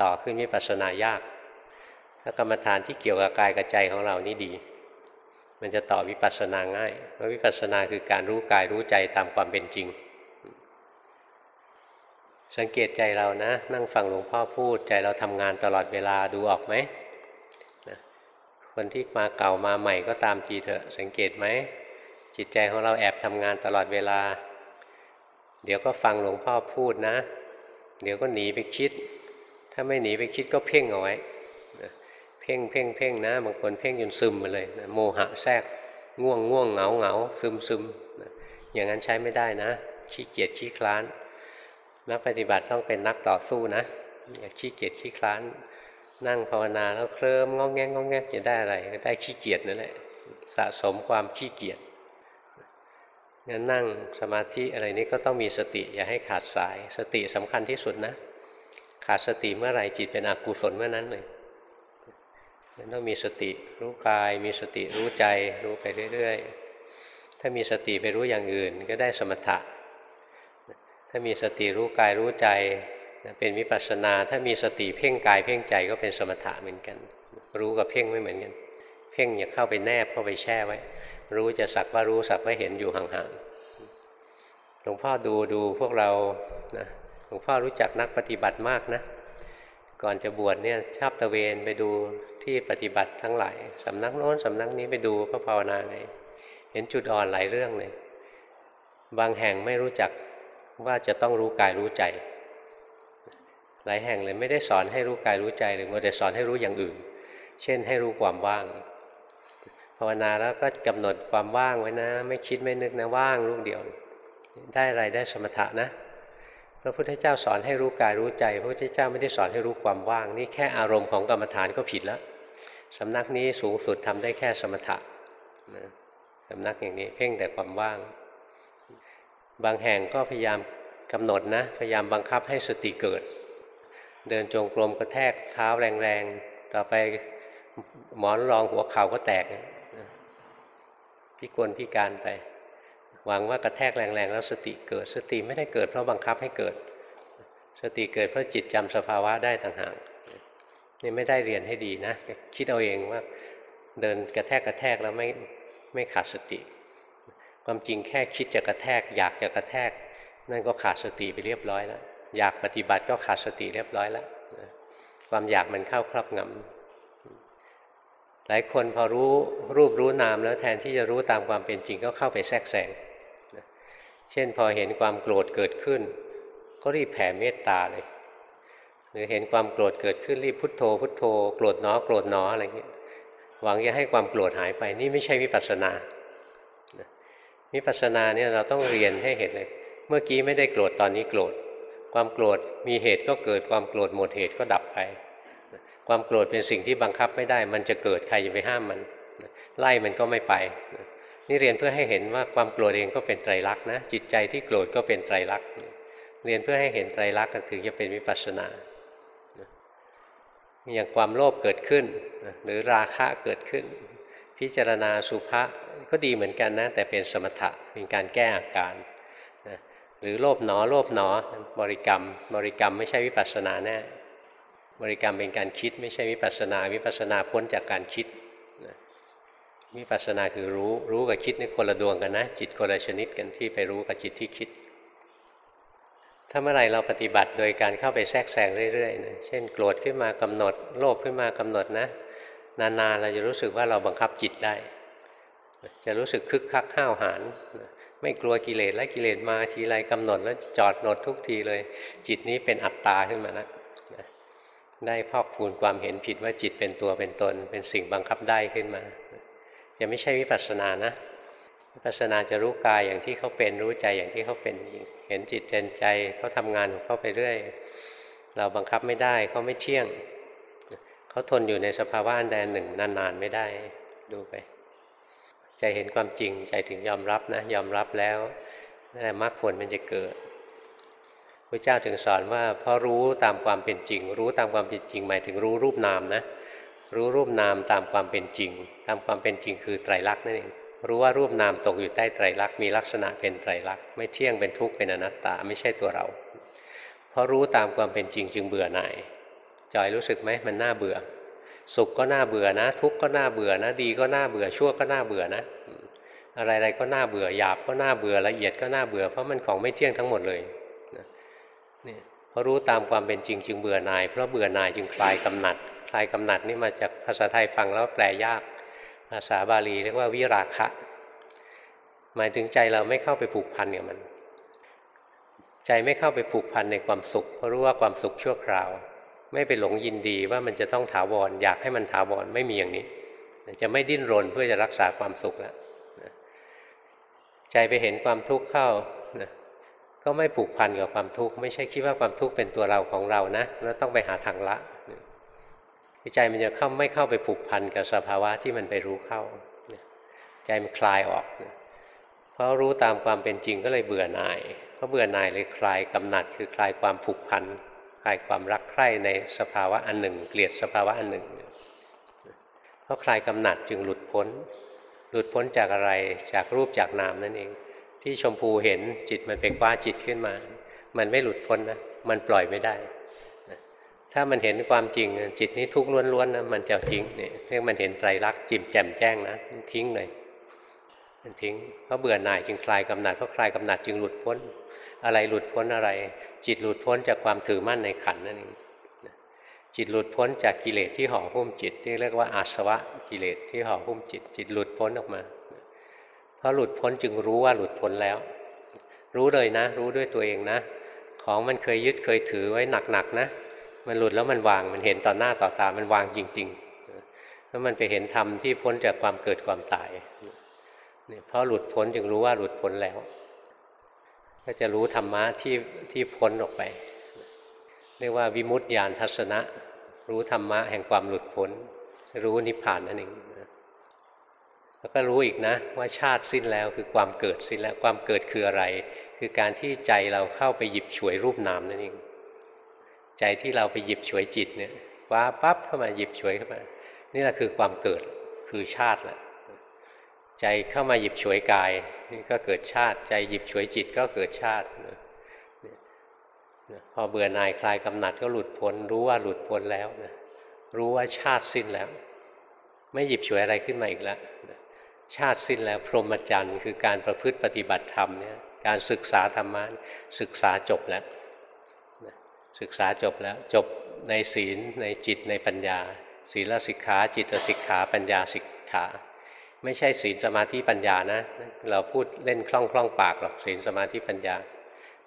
ต่อขึ้นมิปัสสนายากถ้ากรรมฐานที่เกี่ยวกับกายกับใจของเรานี่ดี มันจะต่อวิปัสสนาง่าย เพราะวิปัสสนาคือการรู้กายรู้ใจตามความเป็นจริง สังเกตใจเรานะ นั่งฟังหลวงพ่อพูดใจเราทำงานตลอดเวลาดูออกไหม คนที่มาเก่ามาใหม่ก็ตามทีเถอะสังเกตไหม จิตใจของเราแอบทำงานตลอดเวลา เดี๋ยวก็ฟังหลวงพ่อพูดนะ เดี๋ยวก็หนีไปคิด ถ้าไม่หนีไปคิดก็เพ่งเอาไว้เพ่งเพ่งเพ่งนะบางคนเพ่งจนซึมมาเลยนะโมหะแทรกง่วงง่วงเหงาเหงาซึมซึมนะอย่างนั้นใช้ไม่ได้นะ ขี้เกียจขี้คลาน นักปฏิบัติต้องเป็นนักต่อสู้นะอย่าขี้เกียจขี้คลาน นั่งภาวนาแล้วเคลิ้มงองแงงองแงจะได้อะไรก็ได้ขี้เกียจนั่นแหละสะสมความขี้เกียจงั้นนั่งสมาธิอะไรนี้ก็ต้องมีสติ อย่าให้ขาดสาย สติสำคัญที่สุดนะ ขาดสติเมื่อไหร่จิตเป็นอกุศลเมื่อนั้นเลยนั้นต้องมีสติรู้กาย มีสติรู้ใจรู้ไปเรื่อยๆ ถ้ามีสติไปรู้อย่างอื่น ก็ได้สมถะ ถ้ามีสติรู้กายรู้ใจ เป็นวิปัสสนาถ้ามีสติเพ่งกายเพ่งใจก็เป็นสมถะเหมือนกัน รู้กับเพ่งไม่เหมือนกัน เพ่งอย่าเข้าไปแนบเข้าไปแช่ไว้ รู้จะสักว่ารู้สักว่าเห็นอยู่ห่างๆหลวงพ่อดูดูพวกเรานะหลวงพ่อรู้จักนักปฏิบัติมากนะ ก่อนจะบวชเนี่ยชอบตะเวนไปดูที่ปฏิบัติทั้งหลายสำนักโน้นสำนักนี้ไปดูก็ภาวนาไงเห็นจุดอ่อนหลายเรื่องเลยบางแห่งไม่รู้จักว่าจะต้องรู้กายรู้ใจ หลายแห่งเลยไม่ได้สอนให้รู้กายรู้ใจเลยมัวแต่สอนให้รู้อย่างอื่น เช่นให้รู้ความว่าง ภาวนาแล้วก็กำหนดความว่างไว้นะ ไม่คิดไม่นึกนะว่างลูกเดียว ได้อะไรได้สมถะนะพระพุทธเจ้าสอนให้รู้กายรู้ใจ พระพุทธเจ้าไม่ได้สอนให้รู้ความว่าง นี่แค่อารมณ์ของกรรมฐานก็ผิดแล้วสำนักนี้สูงสุดทำได้แค่สมถะนะสำนักอย่างนี้เพ่งแต่ความว่าง บางแห่งก็พยายามกำหนดนะ พยายามบังคับให้สติเกิด เดินจงกรมกระแทกเท้าแรงๆ ต่อไปหมอนรองหัวเข่าก็แตกพิกลพิการไป หวังว่ากระแทกแรงๆ แล้วสติเกิด สติไม่ได้เกิดเพราะบังคับให้เกิด สติเกิดเพราะจิตจำสภาวะได้ต่างหากนี่ไม่ได้เรียนให้ดีนะคิดเอาเองว่าเดินกระแทกกระแทกแล้วไม่ไม่ขาดสติ ความจริงแค่คิดจะกระแทก อยากจะกระแทก นั่นก็ขาดสติไปเรียบร้อยแล้ว อยากปฏิบัติก็ขาดสติเรียบร้อยแล้วความอยากมันเข้าครอบงำหลายคนพอรู้รูปรู้นามแล้วแทนที่จะรู้ตามความเป็นจริงก็เข้าไปแทรกแซงเช่นพอเห็นความโกรธเกิดขึ้น ก็รีบแผ่เมตตาเลย หรือเห็นความโกรธเกิดขึ้นรีบพุทโธ พุทโธ โกรธหนอโกรธหนออะไรเงี้ยหวังจะให้ความโกรธหายไปนี่ไม่ใช่วิปัสสนาวิปัสสนาเนี่ยเราต้องเรียนให้เห็นเลย เมื่อกี้ไม่ได้โกรธตอนนี้โกรธ ความโกรธมีเหตุก็เกิดความโกรธหมดเหตุก็ดับไป ความโกรธเป็นสิ่งที่บังคับไม่ได้ มันจะเกิดใครจะไปห้ามมัน ไล่มันก็ไม่ไป นี่เรียนเพื่อให้เห็นว่าความโกรธเองก็เป็นไตรลักษณ์นะจิตใจที่โกรธก็เป็นไตรลักษณ์เรียนเพื่อให้เห็นไตรลักษณ์ถึงจะเป็นวิปัสสนาอย่างความโลภเกิดขึ้น หรือราคะเกิดขึ้น พิจารณาสุภาษก็ดีเหมือนกันนะ แต่เป็นสมถะเป็นการแก้อาการ หรือโลภหนอโลภหนอบริกรรม บริกรรมไม่ใช่วิปัสสนาแน่บริกรรมเป็นการคิดไม่ใช่วิปัสสนา วิปัสสนาพ้นจากการคิดวิปัสสนาคือรู้รู้กับคิดนี่คนละดวงกันนะ จิตคนละชนิดกันที่ไปรู้กับจิตที่คิด ถ้าเมื่อไรเราปฏิบัติโดยการเข้าไปแทรกแซงเรื่อยๆนะเช่น โกรธขึ้นมากำหนด โลภขึ้นมากำหนดนะ นานๆเราจะรู้สึกว่าเราบังคับจิตได้ จะรู้สึกคึกคักห้าวหาญ ไม่กลัวกิเลสและกิเลสมาทีไรกำหนดแล้วจอดหนดทุกทีเลย จิตนี้เป็นอัตตาขึ้นมาแล้วได้พอกพูนความเห็นผิดว่าจิตเป็นตัวเป็นตน เป็นสิ่งบังคับได้ขึ้นมา จะไม่ใช่วิปัสสนานะวิปัสสนาจะรู้กายอย่างที่เขาเป็นรู้ใจอย่างที่เขาเป็นเห็นจิตเจนใจเขาทำงานของเขาไปเรื่อย เราบังคับไม่ได้เขาไม่เที่ยงเขาทนอยู่ในสภาวะอันใดหนึ่งนานๆไม่ได้ดูไป ใจเห็นความจริง ใจถึงยอมรับนะ ยอมรับแล้วนั่นแหละมรรคผลมันจะเกิดพระเจ้าถึงสอนว่าเพราะรู้ตามความเป็นจริง รู้ตามความเป็นจริง หมายถึงรู้รูปนามนะ รู้รูปนามตามความเป็นจริง ตามความเป็นจริงคือไตรลักษณ์นั่นเองรู้ว่ารูปนามตกอยู่ใต้ไตรลักษณ์มีลักษณะเป็นไตรลักษณ์ไม่เที่ยงเป็นทุกข์เป็นอนัตตาไม่ใช่ตัวเราเพราะรู้ตามความเป็นจริงจึงเบื่อหน่ายจอยรู้สึกไหมมันน่าเบื่อ สุขก็น่าเบื่อนะ ทุกข์ก็น่าเบื่อนะ ดีก็น่าเบื่อชั่วก็น่าเบื่อนะ อะไรๆก็น่าเบื่อหยาบก็น่าเบื่อละเอียดก็น่าเบื่อเพราะมันของไม่เที่ยงทั้งหมดเลยนี่พอรู้ตามความเป็นจริงจึงเบื่อหน่าย เพราะเบื่อหน่ายจึงคลายกำหนัด คลายกำหนัดนี่มาจากภาษาไทยฟังแล้วแปลยาก ภาษาบาลีเรียกว่าวิราคะ หมายถึงใจเราไม่เข้าไปผูกพันกับมัน ใจไม่เข้าไปผูกพันในความสุขเพราะรู้ว่าความสุขชั่วคราว ไม่ไปหลงยินดีว่ามันจะต้องถาวรอยากให้มันถาวรไม่มีอย่างนี้ จะไม่ดิ้นรนเพื่อจะรักษาความสุขแล้วใจไปเห็นความทุกข์เข้าก็ไม่ผูกพันกับความทุกข์ไม่ใช่คิดว่าความทุกข์เป็นตัวเราของเรานะแล้วต้องไปหาทางละใจมันจะเข้าไม่เข้าไปผูกพันกับสภาวะที่มันไปรู้เข้า ใจมันคลายออกเพราะรู้ตามความเป็นจริงก็เลยเบื่อหน่ายเพราะเบื่อหน่ายเลยคลายกำหนัดคือคลายความผูกพัน คลายความรักใคร่ในสภาวะอันหนึ่ง เกลียดสภาวะอันหนึ่งเพราะคลายกำหนัดจึงหลุดพ้น หลุดพ้นจากอะไรจากรูปจากนามนั่นเอง ที่ชมพูเห็นจิตมันไปคว้าจิตขึ้นมา มันไม่หลุดพ้นนะมันปล่อยไม่ได้ ถ้ามันเห็นความจริงจิตนี้ทุกข์ล้วนๆนะมันจะทิ้งเนี่ยเรียกมันเห็นไตรลักษณ์จิมแจ่มแจ้งนะทิ้งเลยมันทิ้งเพราะเบื่อหน่ายจึงคลายกำหนัดเพราะคลายกำหนัดจึงหลุดพ้น อะไรหลุดพ้นอะไร จิตหลุดพ้นจากความถือมั่นในขันนั่นเองจิตหลุดพ้นจากกิเลสที่ห่อหุ้มจิต ที่เรียกว่าอาสวะกิเลสที่ห่อหุ้มจิต จิตหลุดพ้นออกมาเพราะหลุดพ้นจึงรู้ว่าหลุดพ้นแล้ว รู้เลยนะ รู้ด้วยตัวเองนะ ของมันเคยยึดเคยถือไว้หนักๆนะ มันหลุดแล้วมันวางมันเห็นต่อหน้าต่อตามันวางจริงๆแล้วมันไปเห็นธรรมที่พ้นจากความเกิดความตายเนี่ยเพราะหลุดพ้นจึงรู้ว่าหลุดพ้นแล้ว ก็จะรู้ธรรมะที่ที่พ้นออกไป เรียกว่าวิมุตติญาณทัศนะ รู้ธรรมะแห่งความหลุดพ้น รู้นิพพานนั่นเองแล้วก็รู้อีกนะ ว่าชาติสิ้นแล้วคือความเกิดสิ้นแล้วความเกิดคืออะไร คือการที่ใจเราเข้าไปหยิบฉวยรูปนามนั่นเองใจที่เราไปหยิบฉวยจิตเนี่ยว่าปั๊บเข้ามาหยิบฉวยเข้ามา นี่แหละคือความเกิดคือชาติแหละ ใจเข้ามาหยิบฉวยกายนี่ก็เกิดชาติ ใจหยิบฉวยจิตก็เกิดชาติพอเบื่อหน่ายคลายกำหนัดก็หลุดพ้นรู้ว่าหลุดพ้นแล้วนะรู้ว่าชาติสิ้นแล้ว ไม่หยิบฉวยอะไรขึ้นมาอีกแล้วชาติสิ้นแล้วพรหมจรรย์คือการประพฤติปฏิบัติธรรมเนี่ยการศึกษาธรรมะศึกษาจบแล้วศึกษาจบแล้วจบในศีลในจิตในปัญญา ศีลสิกขาจิตสิกขาปัญญาสิกขา ไม่ใช่ศีลสมาธิปัญญานะ เราพูดเล่นคล่องคล่องปากหรอกศีลสมาธิปัญญา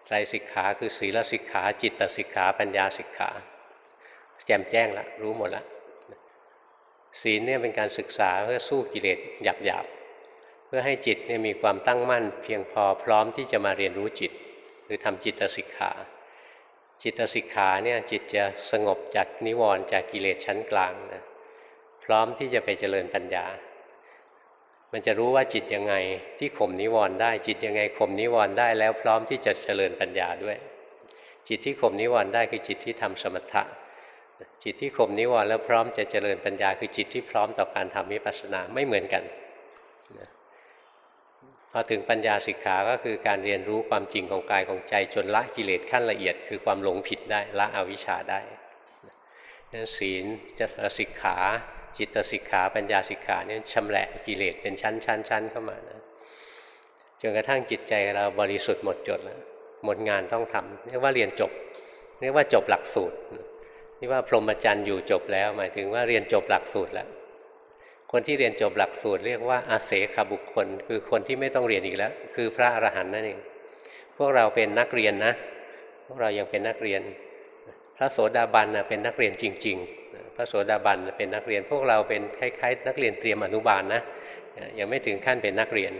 ไตรสิกขาคือศีลสิกขาจิตสิกขาปัญญาสิกขา แจ่มแจ้งละรู้หมดละศีลเนี่ยเป็นการศึกษาเพื่อสู้กิเลสหยาบหยาบเพื่อให้จิตเนี่ยมีความตั้งมั่น เพียงพอพร้อมที่จะมาเรียนรู้จิต หรือทำจิตสิกขา จิตสิกขาเนี่ยจิตจะสงบจากนิวรณ์จากกิเลสชั้นกลางนะพร้อมที่จะไปเจริญปัญญา มันจะรู้ว่าจิตยังไงที่ข่มนิวรณ์ได้ จิตยังไงข่มนิวรณ์ได้แล้วพร้อมที่จะเจริญปัญญาด้วย จิตที่ข่มนิวรณ์ได้คือจิตที่ทำสมถะ จิตที่ข่มนิวรณ์แล้วพร้อมจะเจริญปัญญา คือจิตที่พร้อมต่อการทำวิปัสสนาไม่เหมือนกันพอถึงปัญญาสิกขาก็คือการเรียนรู้ความจริงของกายของใจจนละกิเลสขั้นละเอียด คือความหลงผิดได้ละอวิชชาได้นั้นศีลจะสิกขา จิตสิกขาปัญญาสิกขาเนี่ยชำแหละกิเลสเป็นชั้นชั้นชั้นเข้ามานะจนกระทั่งจิตใจเราบริสุทธิ์หมดจดแล้วหมดงานต้องทำเรียกว่าเรียนจบ เรียกว่าจบหลักสูตรนี่ว่าพรหมจรรย์อยู่จบแล้ว หมายถึงว่าเรียนจบหลักสูตรแล้วคนที่เรียนจบหลักสูตร เรียกว่าอาเสขบุคคล คือคนที่ไม่ต้องเรียนอีกแล้ว คือพระอรหันต์นั่นเองพวกเราเป็นนักเรียนนะ พวกเรายังเป็นนักเรียน พระโสดาบันเป็นนักเรียนจริง ๆ พระโสดาบันเป็นนักเรียนพวกเราเป็นคล้ายๆ นักเรียนเตรียมอนุบาลนนะยังไม่ถึงขั้นเป็นนักเรียน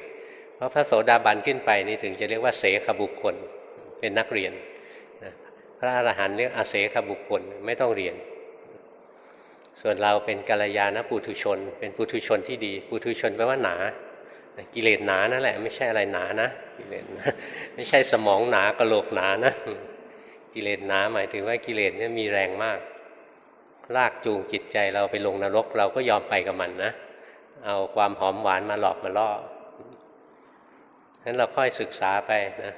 เพราะพระโสดาบันขึ้นไปนี่ถึงจะเรียกว่าเสขบุคคลเป็นนักเรียนพระอรหันต์เรียกอาเสขบุคคลไม่ต้องเรียน ส่วนเราเป็นกัลยาณปุถุชน เป็นปุถุชนที่ดีปุถุชนแปลว่าหนา กิเลสหนานั่นแหละไม่ใช่อะไรหนานะกิเลสไม่ใช่สมองหนากระโหลกหนานะ กิเลสหนาหมายถึงว่ากิเลสเนี่ยมีแรงมาก ลากจูงจิตใจเราไปลงนรก เราก็ยอมไปกับมันนะ เอาความหอมหวานมาหลอกมาล่อนั้นเราค่อยศึกษาไปนะ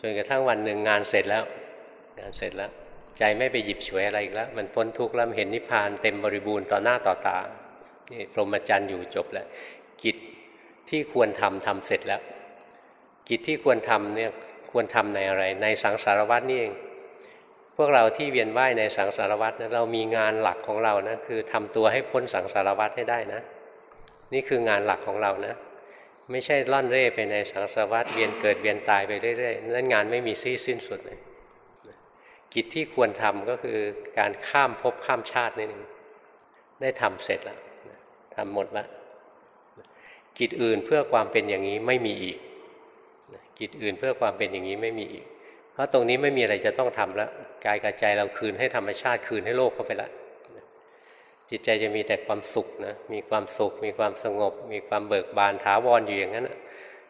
จนกระทั่งวันหนึ่งงานเสร็จแล้ว งานเสร็จแล้ว ใจไม่ไปหยิบฉวยอะไรอีกแล้ว มันพ้นทุกข์แล้วเห็นนิพพานเต็มบริบูรณ์ต่อหน้าต่อตานี่พรหมจรรย์อยู่จบแล้วกิจที่ควรทำทำเสร็จแล้ว กิจที่ควรทำเนี่ยควรทำในอะไร ในสังสารวัตนี่เอง พวกเราที่เวียนว่ายในสังสารวัตนะเรามีงานหลักของเรานะคือทำตัวให้พ้นสังสารวัตให้ได้นะ นี่คืองานหลักของเรานะ ไม่ใช่ล่อนเร่ไปในสังสารวัตเวียนเกิดเวียนตายไปเรื่อยๆนั่นงานไม่มีซี่สิ้นสุดเลยกิจที่ควรทำก็คือการข้ามภพข้ามชาตินี่เองได้ทำเสร็จแล้วทำหมดแล้วกิจอื่นเพื่อความเป็นอย่างนี้ไม่มีอีกกิจอื่นเพื่อความเป็นอย่างนี้ไม่มีอีก เพราะตรงนี้ไม่มีอะไรจะต้องทำแล้วกายกับใจเราคืนให้ธรรมชาติคืนให้โลกเข้าไปละจิตใจจะมีแต่ความสุขนะมีความสุข มีความสงบ มีความเบิกบานถาวรออยู่อย่างนั้นนะ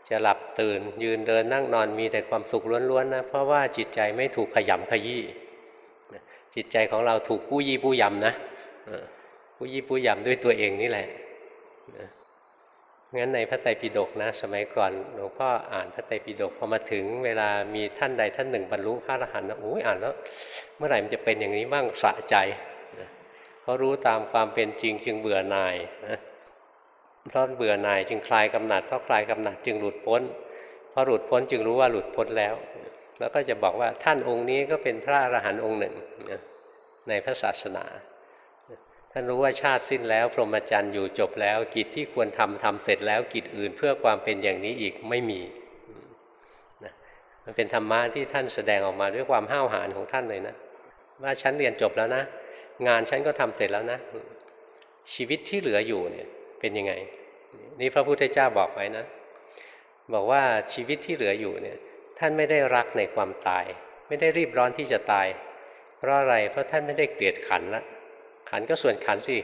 จะหลับตื่น ยืนเดินนั่งนอนมีแต่ความสุขล้วนๆนะเพราะว่าจิตใจไม่ถูกขยำขยี้จิตใจของเราถูกผู้ยี่ผู้ยำนะผู้ยี่ผู้ยำด้วยตัวเองนี่แหละ งั้นในพระไตรปิฎกนะ สมัยก่อนหลวงพ่ออ่านพระไตรปิฎกพอมาถึงเวลามีท่านใดท่านหนึ่งบรรลุพระอรหันต์นะโอ้ยอ่านแล้ว เมื่อไหร่มันจะเป็นอย่างนี้บ้างสะใจเพราะรู้ตามความเป็นจริงจึงเบื่อหน่ายนะเพราะเบื่อหน่ายจึงคลายกำหนัดเพราะคลายกำหนัดจึงหลุดพ้นพอหลุดพ้นจึงรู้ว่าหลุดพ้นแล้ว แล้วก็จะบอกว่าท่านองค์นี้ก็เป็นพระอรหันต์องค์หนึ่งในพระศาสนา ท่านรู้ว่าชาติสิ้นแล้วพรหมจรรย์อยู่จบแล้ว กิจที่ควรทำทำเสร็จแล้วกิจอื่นเพื่อความเป็นอย่างนี้อีกไม่มีนะมันเป็นธรรมะที่ท่านแสดงออกมาด้วยความห้าวหาญของท่านเลยนะว่าฉันเรียนจบแล้วนะ งานฉันก็ทำเสร็จแล้วนะ ชีวิตที่เหลืออยู่เนี่ยเป็นยังไง นี่พระพุทธเจ้าบอกไว้นะ บอกว่าชีวิตที่เหลืออยู่เนี่ย ท่านไม่ได้รักในความตาย ไม่ได้รีบร้อนที่จะตาย เพราะอะไรเพราะท่านไม่ได้เกลียดขันละ ขันก็ส่วนขันสิ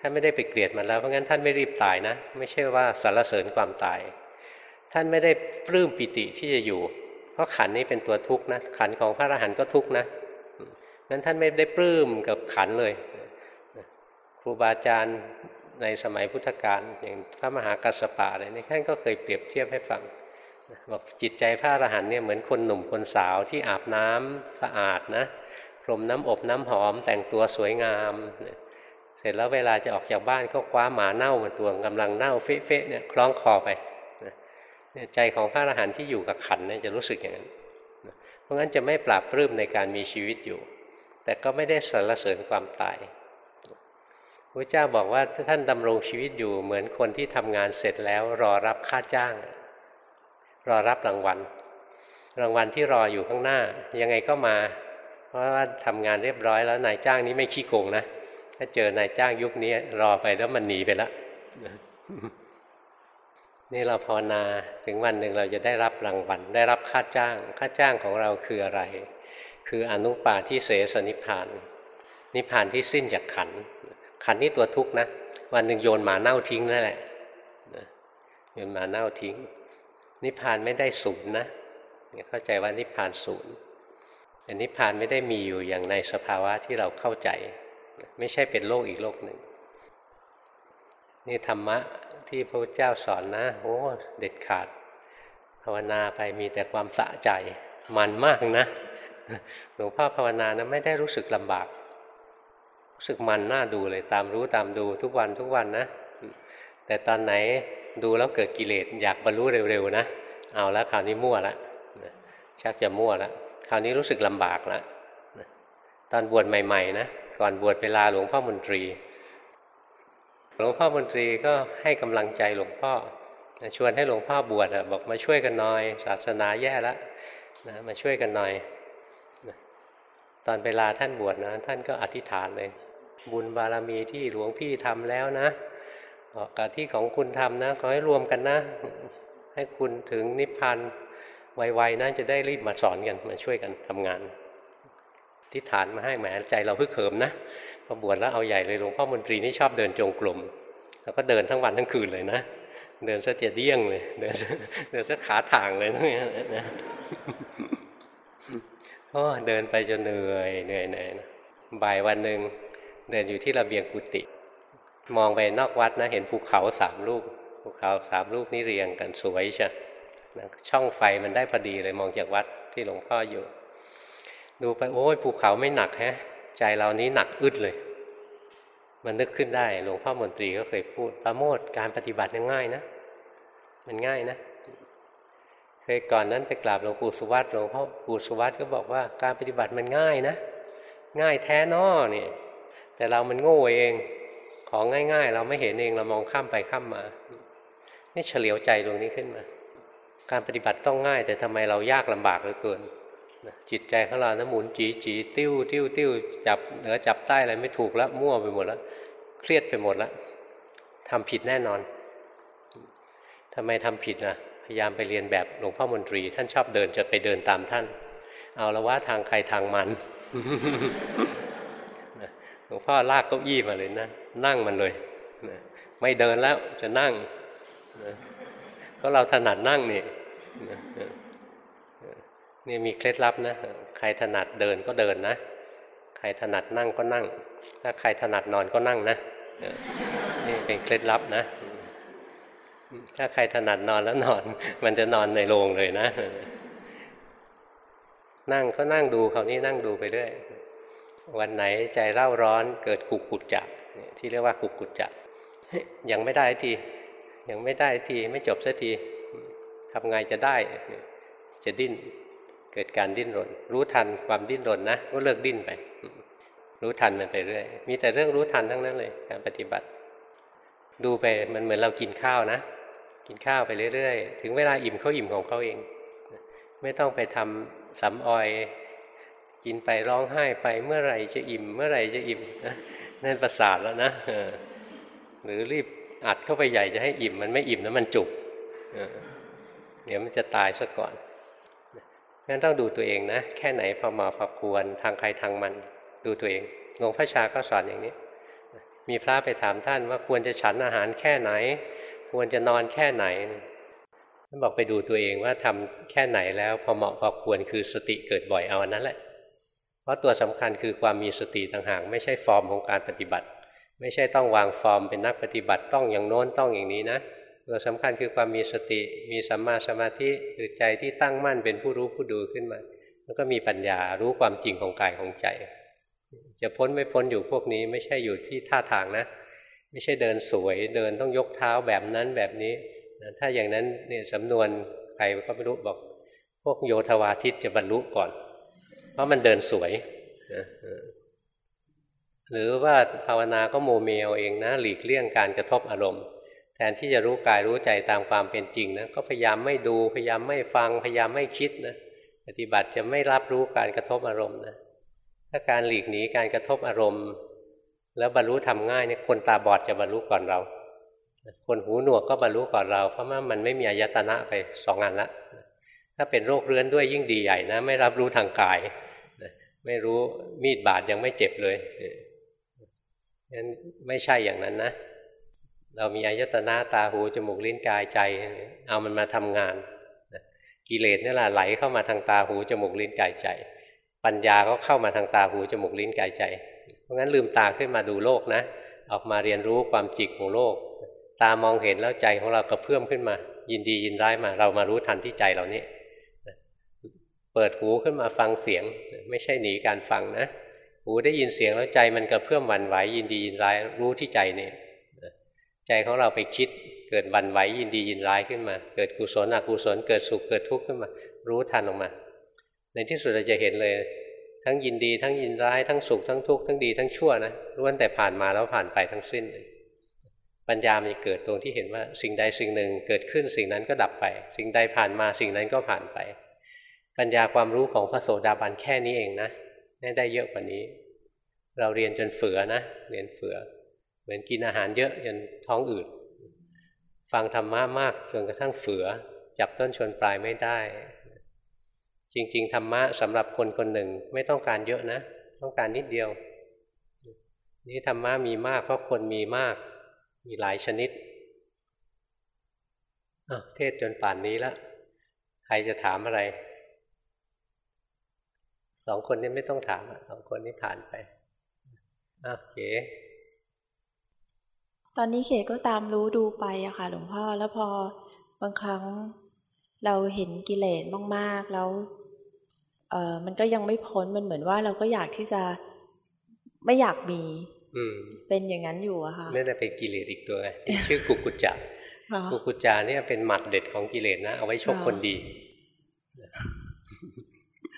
ท่านไม่ได้ไปเกลียดมันแล้วเพราะงั้นท่านไม่รีบตายนะ ไม่ใช่ว่าสารเสริญความตาย ท่านไม่ได้ปลื้มปิติที่จะอยู่ เพราะขันนี้เป็นตัวทุกข์นะขันของพระอรหันต์ก็ทุกข์นะนั้นท่านไม่ได้ปลื้มกับขันเลยครูบาอาจารย์ในสมัยพุทธกาลอย่างพระมหากัสสปะอะไรนี่ท่านก็เคยเปรียบเทียบให้ฟังบอกจิตใจพระอรหันต์เนี่ยเหมือนคนหนุ่มคนสาวที่อาบน้ำสะอาดนะ พรมน้ำอบน้ำหอมแต่งตัวสวยงาม เสร็จแล้วเวลาจะออกจากบ้านก็คว้าหมาเน่ามาตัวกำลังเน่าเฟะๆเนี่ยคล้องคอไปใจของพระอรหันต์ที่อยู่กับขันเนี่ยจะรู้สึกอย่างนั้น เพราะงั้นจะไม่ปราบปลื้มในการมีชีวิตอยู่ แต่ก็ไม่ได้สรรเสริญความตายพระเจ้าบอกว่าท่านดำรงชีวิตอยู่เหมือนคนที่ทำงานเสร็จแล้วรอรับค่าจ้าง รอรับรางวัล รางวัลที่รออยู่ข้างหน้า ยังไงก็มา เพราะว่าทำงานเรียบร้อยแล้วนายจ้างนี้ไม่ขี้โกงนะถ้าเจอนายจ้างยุคนี้รอไปแล้วมันหนีไปแล้วนี่เราภาวนาถึงวันหนึ่งเราจะได้รับรางวัลได้รับค่าจ้าง ค่าจ้างของเราคืออะไร คืออนุปาที่เสสนิพาน นิพานที่สิ้นจากขัน ขันนี่ตัวทุกข์นะ วันหนึ่งโยนหมาเน่าทิ้งนั่นแหละโยนหมาเน่าทิ้ง นิพานไม่ได้ศูนย์นะเข้าใจว่านิพพานศูนย์ แต่นิพพานไม่ได้มีอยู่อย่างในสภาวะที่เราเข้าใจ ไม่ใช่เป็นโลกอีกโลกหนึ่ง นี่ธรรมะที่พระเจ้าสอนนะโอ้เด็ดขาด ภาวนาไปมีแต่ความสะใจมันมากนะหลวงพ่อภาวนานะไม่ได้รู้สึกลำบาก รู้สึกมันน่าดูเลยตามรู้ตามดูทุกวันทุกวันนะ แต่ตอนไหนดูแล้วเกิดกิเลสอยากบรรลุเร็วๆนะ เอาแล้วคราวนี้มั่วแล้วชักจะมั่วแล้ว คราวนี้รู้สึกลำบากแล้วตอนบวชใหม่ๆนะก่อนบวชเวลาหลวงพ่อมนตรี หลวงพ่อมนตรีก็ให้กำลังใจหลวงพ่อชวนให้หลวงพ่อบวชบอกมาช่วยกันหน่อย ศาสนาแย่แล้วนะมาช่วยกันหน่อยตอนเวลาท่านบวชนะท่านก็อธิษฐานเลย บุญบารมีที่หลวงพี่ทำแล้วนะกับที่ของคุณทำนะขอให้รวมกันนะ ให้คุณถึงนิพพาน ไวๆนะจะได้รีบมาสอนกันมาช่วยกันทำงานทิฏฐานมาให้แหมใจเราเพิ่งเขิมนะพอบวชแล้วเอาใหญ่เลยหลวงพ่อมนตรีนี่ชอบเดินจงกรมแล้วก็เดินทั้งวันทั้งคืนเลยนะเดินซะเตียเดี้ยงเลย เดินเดินซะขาถ่างเลยนะก็เดินไปจนเหนื่อยเหนื่อยเหนื่อยนะบ่ายวันหนึ่งเดินอยู่ที่ระเบียงกุฏิมองไปนอกวัดนะ เห็นภูเขาสามลูกภูเขาสามลูกนี่เรียงกันสวยใช่ ช่องไฟมันได้พอดีเลยมองจากวัดที่หลวงพ่ออยู่ ดูไปโอ้ยภูเขาไม่หนักแฮะ ใจเรานี้หนักอึดเลย มันนึกขึ้นได้ หลวงพ่อมนตรีก็เคยพูดประโมทการปฏิบัติง่ายนะ มันง่ายนะ เคยก่อนนั้นไปกราบหลวงปู่สุวัตหลวงพ่อปู่สุวัตก็บอกว่าการปฏิบัติมันง่ายนะ ง่ายแท้นอนี่แต่เรามันโง่เอง ของง่าย ๆ เราไม่เห็นเองเรามองข้ามไปข้ามมา นี่เฉลียวใจตรงนี้ขึ้นมา การปฏิบัติต้องง่าย แต่ทำไมเรายากลำบากเหลือเกินจิตใจของเรานะหมุนจีจีติ้วติ้วติ้วจับเหนือจับใต้อะไรไม่ถูกแล้วมั่วไปหมดแล้วเครียดไปหมดแล้วทำผิดแน่นอนทำไมทำผิดนะพยายามไปเรียนแบบหลวงพ่อมนตรี ท่านชอบเดินจะไปเดินตามท่าน เอาละว่าทางใครทางมันหลวงพ่อลากเก้าอี้มาเลยนะนั่งมันเลยไม่เดินแล้วจะนั่งก็เราถนัดนั่งนี่ นี่มีเคล็ดลับนะ ใครถนัดเดินก็เดินนะ ใครถนัดนั่งก็นั่ง ถ้าใครถนัดนอนก็นั่งนะ นี่เป็นเคล็ดลับนะ ถ้าใครถนัดนอนแล้วนอน มันจะนอนในโรงเลยนะ นั่งก็นั่งดูเขานี่นั่งดูไปเรื่อยวันไหนใจเร่าร้อนเกิดกุกกุจจะที่เรียกว่ากุกกุจจะยังไม่ได้ทียังไม่ได้ทีไม่จบสักที ทำไงจะได้ จะดิ้น เกิดการดิ้นรน รู้ทันความดิ้นรนนะ ก็เลิกดิ้นไป รู้ทันมันไปเรื่อย มีแต่เรื่องรู้ทันทั้งนั้นเลย การปฏิบัติ ดูไปมันเหมือนเรากินข้าวนะ กินข้าวไปเรื่อยๆ ถึงเวลาอิ่มเขาอิ่มของเขาเอง ไม่ต้องไปทำสำออย กินไปร้องไห้ไปเมื่อไหร่จะอิ่ม เมื่อไหร่จะอิ่มนั่นประสาทแล้วนะหรือรีบอัดเข้าไปใหญ่จะให้อิ่มมันไม่อิ่มแล้วมันจุก เดี๋ยวมันจะตายซะก่อนงั้นต้องดูตัวเองนะ แค่ไหนพอเหมาะพอควรทางใครทางมัน ดูตัวเองหลวงพ่อชาก็สอนอย่างนี้ มีพระไปถามท่านว่าควรจะฉันอาหารแค่ไหน ควรจะนอนแค่ไหนท่านบอกไปดูตัวเองว่าทำแค่ไหนแล้วพอเหมาะพอควรคือสติเกิดบ่อยเอาอันนั้นแหละ เพราะตัวสำคัญคือความมีสติต่างหากไม่ใช่ฟอร์มของการปฏิบัติ ไม่ใช่ต้องวางฟอร์มเป็นนักปฏิบัติต้องอย่างโน้นต้องอย่างนี้นะ ตัวสำคัญคือความมีสติ มีสัมมาสมาธิคือใจที่ตั้งมั่นเป็นผู้รู้ผู้ดูขึ้นมา แล้วก็มีปัญญารู้ความจริงของกายของใจ จะพ้นไม่พ้นอยู่พวกนี้ไม่ใช่อยู่ที่ท่าทางนะ ไม่ใช่เดินสวยเดินต้องยกเท้าแบบนั้นแบบนี้ ถ้าอย่างนั้นเนี่ยสำนวนใครก็ไม่รู้บอก พวกโยธวาทิตจะบรรลุก่อน เพราะมันเดินสวยหรือว่าภาวนาก็โมเมลเองนะ หลีกเลี่ยงการกระทบอารมณ์ ทนที่จะรู้กายรู้ใจตามความเป็นจริงนะก็พยายามไม่ดูพยายามไม่ฟังพยายามไม่คิดนะปฏิบัติจะไม่รับรู้การกระทบอารมณ์นะถ้าการหลีกหนีการกระทบอารมณ์ แล้วบรรลุทำง่ายเนี่ยคนตาบอดจะบรรลุก่อนเรา คนหูหนวกก็บรรลุก่อนเรา เพราะว่ามันไม่มีอายตนะไปสองงานละถ้าเป็นโรคเรื้อนด้วยยิ่งดีใหญ่นะไม่รับรู้ทางกายไม่รู้มีดบาดยังไม่เจ็บเลยงั้นไม่ใช่อย่างนั้นนะ เรามีอายตนะตาหูจมูกลิ้นกายใจ เอามันมาทำงาน กิเลสนี่แหละไหลเข้ามาทางตาหูจมูกลิ้นกายใจ ปัญญาก็เข้ามาทางตาหูจมูกลิ้นกายใจ เพราะงั้นลืมตาขึ้นมาดูโลกนะ ออกมาเรียนรู้ความจริงของโลก ตามองเห็นแล้วใจของเรากระเพื่อมขึ้นมา ยินดียินร้ายมา เรามารู้ทันที่ใจเรานี้เปิดหูขึ้นมาฟังเสียง ไม่ใช่หนีการฟังนะ หูได้ยินเสียงแล้วใจมันกระเพื่อมหวั่นไหวยินดียินร้ายรู้ที่ใจนี่ ใจของเราไปคิดเกิดวันไหวยินดียินร้ายขึ้นมา เกิดกุศลอกุศลเกิดสุขเกิดทุกข์ขึ้นมา รู้ทันออกมา ในที่สุดเราจะเห็นเลย ทั้งยินดี ทั้งยินร้ายทั้งสุขทั้งทุกข์ทั้งดีทั้งชั่วนะล้วนแต่ผ่านมาแล้วผ่านไปทั้งสิ้น ปัญญามันเกิดตรงที่เห็นว่า สิ่งใดสิ่งหนึ่งเกิดขึ้นสิ่งนั้นก็ดับไป สิ่งใดผ่านมาสิ่งนั้นก็ผ่านไป ปัญญาความรู้ของพระโสดาบันแค่นี้เองนะไม่ได้เยอะกว่านี้ เราเรียนจนเฝือนะเรียนเฝือ มือนกินอาหารเยอะจนท้องอืด ฟังธรรมะมากจนกระทั่งเฝือ จับต้นชนปลายไม่ได้ จริง ๆ ธรรมะสำหรับคนคนหนึ่งไม่ต้องการเยอะนะ ต้องการนิดเดียว นี่ธรรมะมีมากเพราะคนมีมาก มีหลายชนิดเทศจนป่านนี้แล้วใครจะถามอะไร สองคนนี้ไม่ต้องถามสองคนนี้ผ่านไปอ้าวเก๋ ตอนนี้เขตก็ตามรู้ดูไปอะค่ะ หลวงพ่อแล้วพอบางครั้งเราเห็นกิเลสมากๆแล้วเออมันก็ยังไม่พ้นมันเหมือนว่าเราก็อยากที่จะไม่อยากมี อืม เป็นอย่างนั้นอยู่อะค่ะนั่นเป็นกิเลสอีกตัวชื่อกุกุจจะกุกุจจาเนี่ยเป็นหมัดเด็ดของกิเลสนะเอาไว้ชกคนดี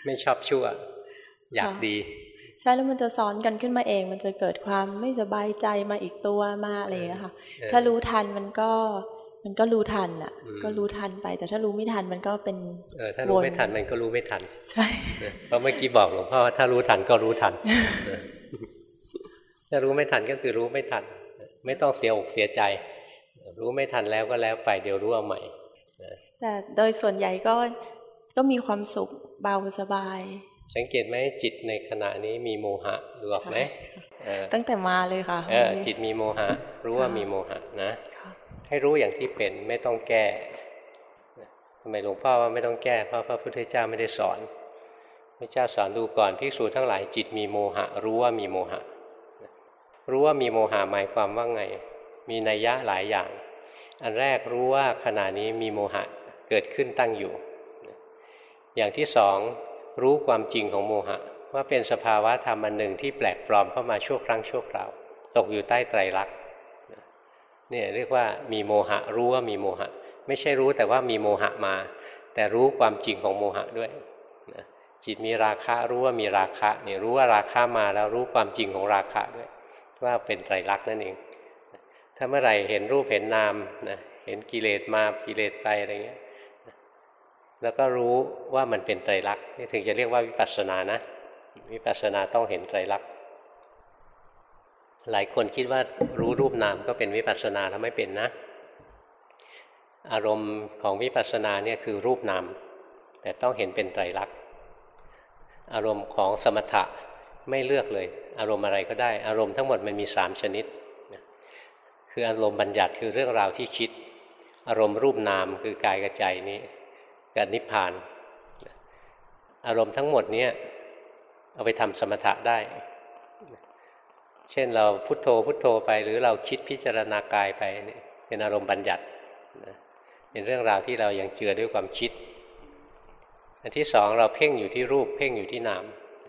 ไม่ชอบชั่ว อยากดี ใช่แล้วมันจะซ้อนกันขึ้นมาเอง มันจะเกิดความไม่สบายใจมาอีกตัวมาอะไรอย่างนี้ค่ะ ถ้ารู้ทันมันก็มันก็รู้ทันอะ ก็รู้ทันไป แต่ถ้ารู้ไม่ทันมันก็เป็นเออถ้ารู้ไม่ทันมันก็รู้ไม่ทัน ใช่เพราะเมื่อกี้บอกหลวงพ่อว่าถ้ารู้ทันก็รู้ทันถ้ารู้ไม่ทันก็คือรู้ไม่ทัน ไม่ต้องเสียอกเสียใจ รู้ไม่ทันแล้วก็แล้วไปเดี๋ยวรู้เอาใหม่แต่โดยส่วนใหญ่ก็ก็มีความสุขเบาสบาย สังเกตไหมจิตในขณะนี้มีโมหะดูออกไหมตั้งแต่มาเลยค่ะจิตมีโมหะ รู้ว่ามีโมหะนะให้รู้อย่างที่เป็นไม่ต้องแก้ทำไมหลวงพ่อว่าไม่ต้องแก้เพราะพระพุทธเจ้าไม่ได้สอนพระเจ้าสอนดูก่อนพิสูจทั้งหลายจิตมีโมหะ รู้ว่ามีโมหะ รู้ว่ามีโมหะหมายความว่าไง มีนัยยะหลายอย่าง อันแรกรู้ว่าขณะนี้มีโมหะเกิดขึ้นตั้งอยู่ อย่างที่สอง รู้ความจริงของโมหะ ว่าเป็นสภาวะธรรมอันหนึ่งที่แปลกปลอมเข้ามาชั่วครั้งชั่วคราว ตกอยู่ใต้ไตรลักษณ์เนี่ยเรียกว่ามีโมหะรู้ว่ามีโมหะ ไม่ใช่รู้แต่ว่ามีโมหะมา แต่รู้ความจริงของโมหะด้วยจิตมีราคะรู้ว่ามีราคะเนี่ยรู้ว่าราคะมาแล้วรู้ความจริงของราคะด้วยว่าเป็นไตรลักษณ์นั่นเอง ถ้าเมื่อไหร่เห็นรูปเห็นนามนะเห็นกิเลสมากิเลสไปอะไรเงี้ย แล้วก็รู้ว่ามันเป็นไตรลักษณ์นี่ถึงจะเรียกว่าวิปัสสนานะ วิปัสสนาต้องเห็นไตรลักษณ์หลายคนคิดว่ารู้รูปนามก็เป็นวิปัสสนาแล้วไม่เป็นนะ อารมณ์ของวิปัสสนาเนี่ยคือรูปนาม แต่ต้องเห็นเป็นไตรลักษณ์อารมณ์ของสมถะไม่เลือกเลย อารมณ์อะไรก็ได้ อารมณ์ทั้งหมดมันมีสามชนิด คืออารมณ์บัญญัติคือเรื่องราวที่คิด อารมณ์รูปนามคือกายกับใจนี้ กับนิพพาน อารมณ์ทั้งหมดนี้เอาไปทำสมถะได้ เช่นเราพุโทโธพุโทโธไป หรือเราคิดพิจารณากายไปเป็นอารมณ์บัญญัติเป็นเรื่องราวที่เรายังเจือด้วยความคิด อันที่สองเราเพ่งอยู่ที่รูป เพ่งอยู่ที่นาม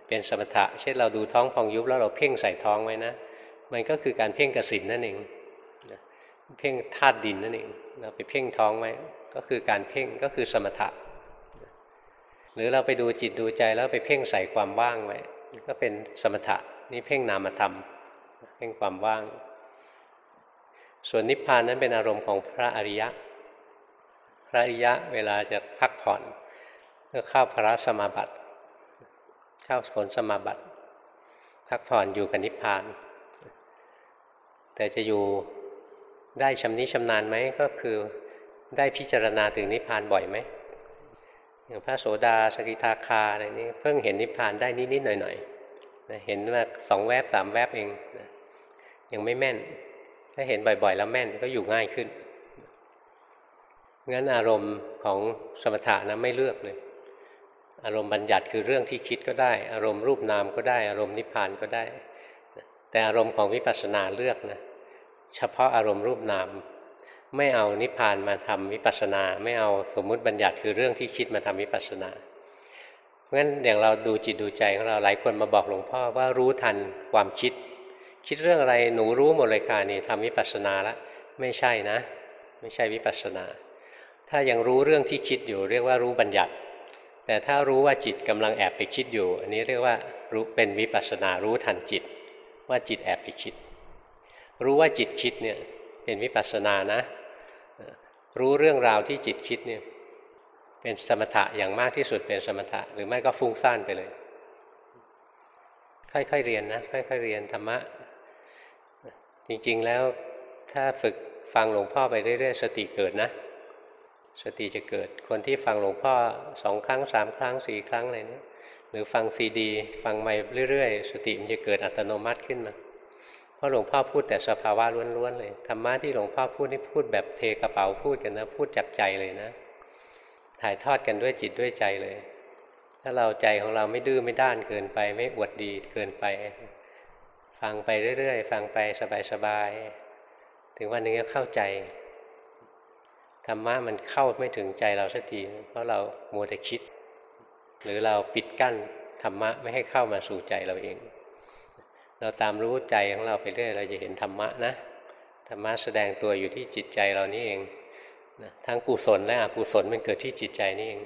เป็นสมถะ เช่นเราดูท้องพองยุบแล้วเราเพ่งใส่ท้องไว้นะ มันก็คือการเพ่งกสินนั่นเองเพ่งธาตุดินนั่นเองเราไปเพ่งท้องไว้ ก็คือการเพ่งก็คือสมถะ หรือเราไปดูจิตดูใจแล้วไปเพ่งใส่ความว่างไว้ก็เป็นสมถะนี่เพ่งนามธรรม เพ่งความว่าง ส่วนนิพพานนั้นเป็นอารมณ์ของพระอริยะ พระอริยะเวลาจะพักผ่อนก็เข้าพระสมาบัติ เข้าผลสมาบัติ พักผ่อนอยู่กับนิพพาน แต่จะอยู่ได้ชำนิชำนาญไหมก็คือ ได้พิจารณาถึงนิพพานบ่อยไหมอย่างพระโสดาสกิทาคาอะไรนี้เพิ่งเห็นนิพพานได้นิดๆหน่อยๆเห็นมาสองแวบสามแวบเองยังไม่แม่น ถ้าเห็นบ่อยๆ แล้วแม่นก็อยู่ง่ายขึ้นงั้นอารมณ์ของสมถะนะไม่เลือกเลย อารมณ์บัญญัติคือเรื่องที่คิดก็ได้ อารมณ์รูปนามก็ได้ อารมณ์นิพพานก็ได้ แต่อารมณ์ของวิปัสสนาเลือกนะเฉพาะอารมณ์รูปนาม ไม่เอานิพพานมาทำวิปัสสนา ไม่เอาสมมุติบัญญัติคือเรื่องที่คิดมาทำวิปัสสนาเพราะฉะนั้นอย่างเราดูจิตดูใจของเราหลายคนมาบอกหลวงพ่อว่ารู้ทันความคิด คิดเรื่องอะไรหนูรู้หมดเลยค่ะนี่ทำวิปัสสนาแล้วไม่ใช่นะ ไม่ใช่วิปัสสนา ถ้ายังรู้เรื่องที่คิดอยู่ เรียกว่ารู้บัญญัติ แต่ถ้ารู้ว่าจิตกำลังแอบไปคิดอยู่ อันนี้เรียกว่ารู้เป็นวิปัสสนารู้ทันจิต ว่าจิตแอบไปคิด รู้ว่าจิตคิดเนี่ยเป็นวิปัสสนานะ รู้เรื่องราวที่จิตคิดเนี่ยเป็นสมถะอย่างมากที่สุดเป็นสมถะ หรือไม่ก็ฟุ้งซ่านไปเลย ค่อยๆเรียนนะค่อยๆเรียนธรรมะ จริงๆแล้วถ้าฝึกฟังหลวงพ่อไปเรื่อยๆสติเกิดนะ สติจะเกิดคนที่ฟังหลวงพ่อสองครั้งสามครั้งสี่ครั้งอะไรเนี้หรือฟังซีดี ฟังไปเรื่อยๆ สติมันจะเกิดอัตโนมัติขึ้นมา ราะหลวงพ่อพูดแต่สภาวะล้วนๆเลยธรรมะที่หลวงพ่อพูดนี่พูดแบบเทกระเป๋าพูดกันนะ พูดจากใจเลยนะ ถ่ายทอดกันด้วยจิตด้วยใจเลย ถ้าเราใจของเราไม่ดื้อไม่ด้านเกินไป ไม่อวดดีเกินไป ฟังไปเรื่อยๆฟังไปสบายๆถึงวันหนึ่งก็เข้าใจธรรมะมันเข้าไม่ถึงใจเราสักทีเพราะเรามัวแต่คิด หรือเราปิดกั้นธรรมะไม่ให้เข้ามาสู่ใจเราเอง เราตามรู้ใจของเราไปเรื่อยเราจะเห็นธรรมะนะธรรมะแสดงตัวอยู่ที่จิตใจเรานี่เองทั้งกุศลและอกุศลมันเกิดที่จิตใจนี่เอง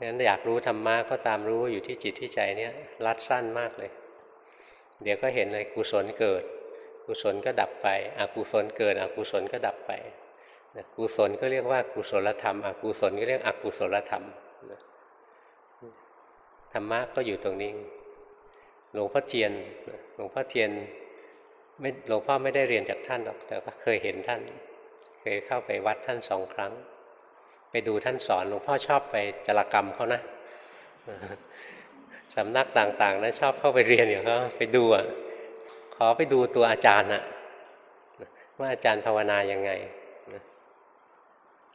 งั้นอยากรู้ธรรมะก็ตามรู้อยู่ที่จิตที่ใจเนี้ยรัดสั้นมากเลย เดี๋ยวก็เห็นเลยกุศลเกิด กุศลก็ดับไปอกุศลเกิดอกุศลก็ดับไปกุศลก็เรียกว่ากุศลธรรมอกุศลก็เรียกอกุศลธรรมธรรมะก็อยู่ตรงนี้ หลวงพ่อเทียน หลวงพ่อเทียนไม่หลวงพ่อไม่ได้เรียนจากท่านหรอก แต่ก็เคยเห็นท่าน เคยเข้าไปวัดท่านสองครั้ง ไปดูท่านสอน หลวงพ่อชอบไปจรกรรมเขานะสำนักต่างๆนะชอบเข้าไปเรียนอย่างเขาไปดูอะขอไปดูตัวอาจารย์อะว่าอาจารย์ภาวนายังไง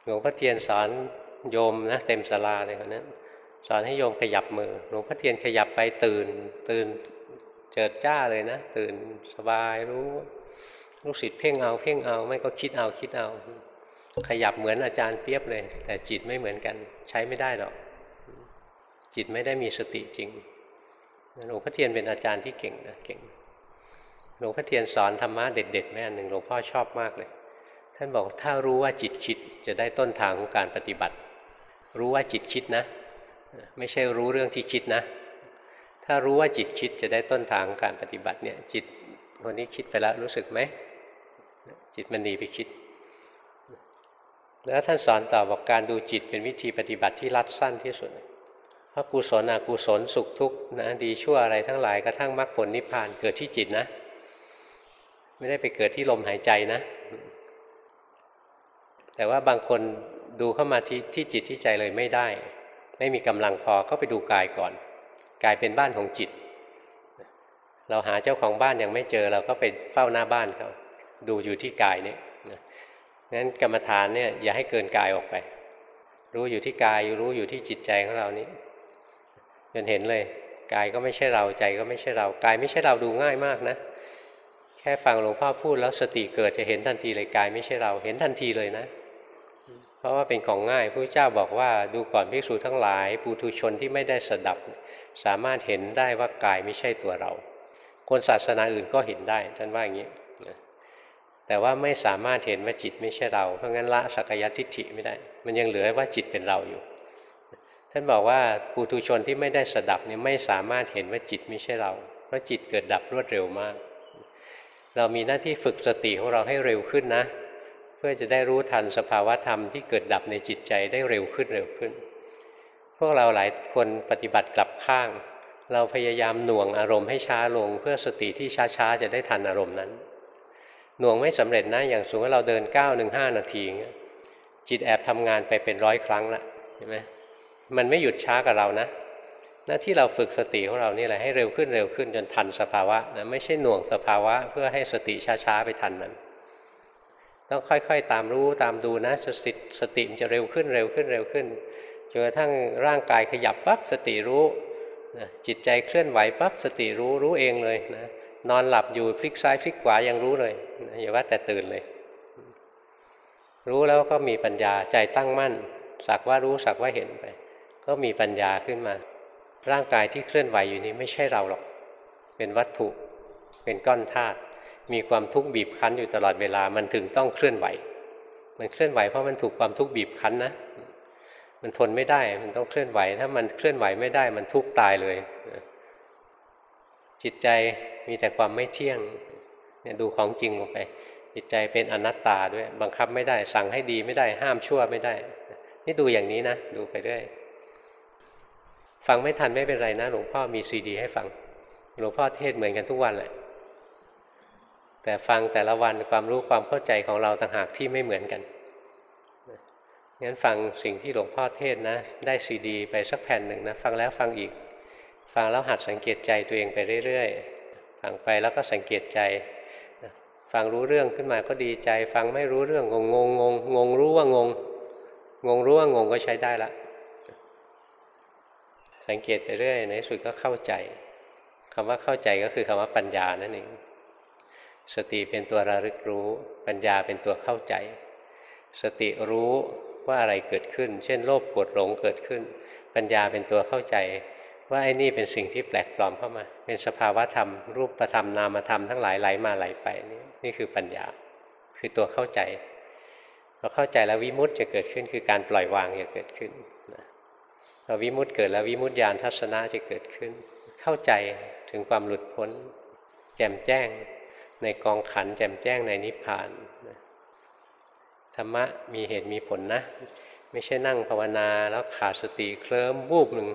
หลวงพ่อเทียนสอนโยมนะเต็มสลาเลยคนนั้น สอนให้โยมขยับมือหลวงพ่อเทียนขยับไปตื่น ตื่นเจิดจ้าเลยนะ ตื่นสบายรู้ลูกศิษย์เพ่งเอาเพ่งเอาไม่ก็คิดเอาคิดเอา ขยับเหมือนอาจารย์เปียบเลย แต่จิตไม่เหมือนกัน ใช้ไม่ได้หรอก จิตไม่ได้มีสติจริงหลวงพ่อเทียนเป็นอาจารย์ที่เก่งนะเก่งหลวงพ่อเทียนสอนธรรมะเด็ดๆแม่หนึ่งหลวงพ่อชอบมากเลย ท่านบอกถ้ารู้ว่าจิตคิดจะได้ต้นทางของการปฏิบัติ รู้ว่าจิตคิดนะ ไม่ใช่รู้เรื่องที่คิดนะ ถ้ารู้ว่าจิตคิดจะได้ต้นทางการปฏิบัติเนี่ย จิตคนนี้คิดไปแล้วรู้สึกไหม จิตมันหนีไปคิด แล้วท่านสอนต่อบอกการดูจิตเป็นวิธีปฏิบัติที่รัดสั้นที่สุดพราะกุศลอกุศลสุขทุกข์นะดีชั่วอะไรทั้งหลายกระทั่งมรรคผลนิพพานเกิดที่จิตนะ ไม่ได้ไปเกิดที่ลมหายใจนะ แต่ว่าบางคนดูเข้ามาที่ที่จิตที่ใจเลยไม่ได้ ไม่มีกำลังพอก็ไปดูกายก่อน กายเป็นบ้านของจิต เราหาเจ้าของบ้านยังไม่เจอเราก็ไปเฝ้าหน้าบ้านเขาดูอยู่ที่กายนี่งั้นกรรมฐานเนี่ยอย่าให้เกินกายออกไป รู้อยู่ที่กายรู้อยู่ที่จิตใจของเรานี้จนเห็นเลยกายก็ไม่ใช่เราใจก็ไม่ใช่เรากายไม่ใช่เราดูง่ายมากนะ แค่ฟังหลวงพ่อพูดแล้วสติเกิดจะเห็นทันทีเลยกายไม่ใช่เราเห็นทันทีเลยนะ ราะว่าเป็นของง่ายพระเจ้าบอกว่าดูก่อนภิกษุทั้งหลายปุถุชนที่ไม่ได้สดับ สามารถเห็นได้ว่ากายไม่ใช่ตัวเรา คนศาสนาอื่นก็เห็นได้ ท่านว่าอย่างนี้ แต่ว่าไม่สามารถเห็นว่าจิตไม่ใช่เรา เพราะงั้นละสักยทิฏฐิไม่ได้ มันยังเหลือว่าจิตเป็นเราอยู่ ท่านบอกว่าปุถุชนที่ไม่ได้สดับเนี่ยไม่สามารถเห็นว่าจิตไม่ใช่เรา เพราะจิตเกิดดับรวดเร็วมาก เรามีหน้าที่ฝึกสติของเราให้เร็วขึ้นนะ พื่อจะได้รู้ทันสภาวะธรรมที่เกิดดับในจิตใจได้เร็วขึ้นเร็วขึ้น พวกเราหลายคนปฏิบัติกลับข้าง เราพยายามหน่วงอารมณ์ให้ช้าลง เพื่อสติที่ช้าๆจะได้ทันอารมณ์นั้น หน่วงไม่สำเร็จนะอย่างสมมติว่าเราเดินก้าวหนึ่งห้านาทีจิตแอบทำงานไปเป็นร้อยครั้งละเห็นไหมมันไม่หยุดช้ากับเรานะหน้าที่เราฝึกสติของเรานี่แหละให้เร็วขึ้นเร็วขึ้นจนทันสภาวะนะไม่ใช่หน่วงสภาวะเพื่อให้สติช้าๆไปทันมัน ต้องค่อยๆ ตามรู้ตามดูนะสติสติมันจะเร็วขึ้นเร็วขึ้นเร็วขึ้นจนกระทั่งร่างกายขยับปั๊บสติรู้จิตใจเคลื่อนไหวปั๊บสติรู้รู้เองเลยนะนอนหลับอยู่พลิกซ้ายพลิกขวายังรู้เลยอย่าว่าแต่ตื่นเลย รู้แล้วก็มีปัญญาใจตั้งมั่น สักว่ารู้สักว่าเห็นไป ก็มีปัญญาขึ้นมา ร่างกายที่เคลื่อนไหวอยู่นี้ไม่ใช่เราหรอก เป็นวัตถุเป็นก้อนธาตุ มีความทุกข์บีบคั้นอยู่ตลอดเวลามันถึงต้องเคลื่อนไหว มันเคลื่อนไหวเพราะมันถูกความทุกข์บีบคั้นนะ มันทนไม่ได้มันต้องเคลื่อนไหว ถ้ามันเคลื่อนไหวไม่ได้ มันทุกข์ตายเลย จิตใจมีแต่ความไม่เที่ยงเนี่ยดูของจริงลงไป จิตใจเป็นอนัตตาด้วย บังคับไม่ได้ สั่งให้ดีไม่ได้ ห้ามชั่วไม่ได้ นี่ดูอย่างนี้นะ ดูไปด้วยฟังไม่ทันไม่เป็นไรนะ หลวงพ่อมีซีดีให้ฟัง หลวงพ่อเทศเหมือนกันทุกวันแหละ แต่ฟังแต่ละวันความรู้ความเข้าใจของเราต่างหากที่ไม่เหมือนกันงั้นฟังสิ่งที่หลวงพ่อเทศนะ ได้ซีดี ไปสักแผ่นหนึ่งนะฟังแล้วฟังอีก ฟังแล้วหัดสังเกตใจตัวเองไปเรื่อยๆฟังไปแล้วก็สังเกตใจ ฟังรู้เรื่องขึ้นมาก็ดีใจ ฟังไม่รู้เรื่องงงงงงงรู้ว่างง งงรู้ว่างงก็ใช้ได้ละสังเกตไปเรื่อยในสุดก็เข้าใจคำว่าเข้าใจก็คือคำว่าปัญญานั่นเอง สติเป็นตัวระลึกรู้ ปัญญาเป็นตัวเข้าใจ สติรู้ว่าอะไรเกิดขึ้น เช่น โลภโกรธหลงเกิดขึ้น ปัญญาเป็นตัวเข้าใจ ว่าไอ้นี่เป็นสิ่งที่แปลกปลอมเข้ามา เป็นสภาวะธรรม รูปธรรมนามธรรมทั้งหลายไหลมาไหลไปนี่นี่คือปัญญา คือตัวเข้าใจพอเข้าใจแล้ววิมุตต์จะเกิดขึ้น คือการปล่อยวางจะเกิดขึ้นพอวิมุตต์เกิดแล้ววิมุตติญาณทัศนะจะเกิดขึ้น เข้าใจถึงความหลุดพ้น แจ่มแจ้ง ในกองขันแจ่มแจ้งในนิพพานธรรมะมีเหตุมีผลนะ ไม่ใช่นั่งภาวนาแล้วขาดสติเคลิ้มวูบหนึ่ง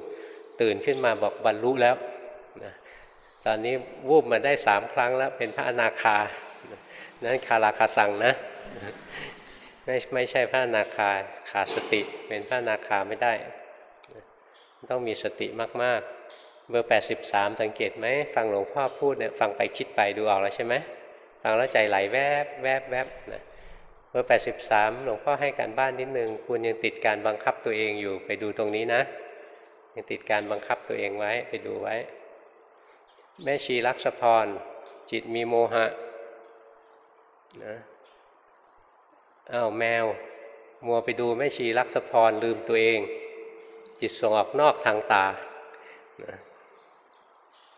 ตื่นขึ้นมาบอกบรรลุแล้วนะตอนนี้วูบมาได้สามครั้งแล้วเป็นพระอนาคา นั้นคาราคาสั่งนะ ไม่ไม่ใช่พระอนาคาขาดสติเป็นพระอนาคาไม่ได้ ต้องมีสติมาก ๆ เบอร์แปดสิบสามสังเกตไหม ฟังหลวงพ่อพูดเนี่ยฟังไปคิดไปดูออกแล้วใช่ไหม ฟังแล้วใจไหลแวบแวบแวบนะเบอร์แปดสิบสามหลวงพ่อให้การบ้านนิดนึง คุณยังติดการบังคับตัวเองอยู่ไปดูตรงนี้นะ ยังติดการบังคับตัวเองไว้ไปดูไว้ แม่ชีรักษพร จิตมีโมหะนะอ้าวแมว มัวไปดูแม่ชีรักษพรลืมตัวเอง จิตส่งออกนอกทางตา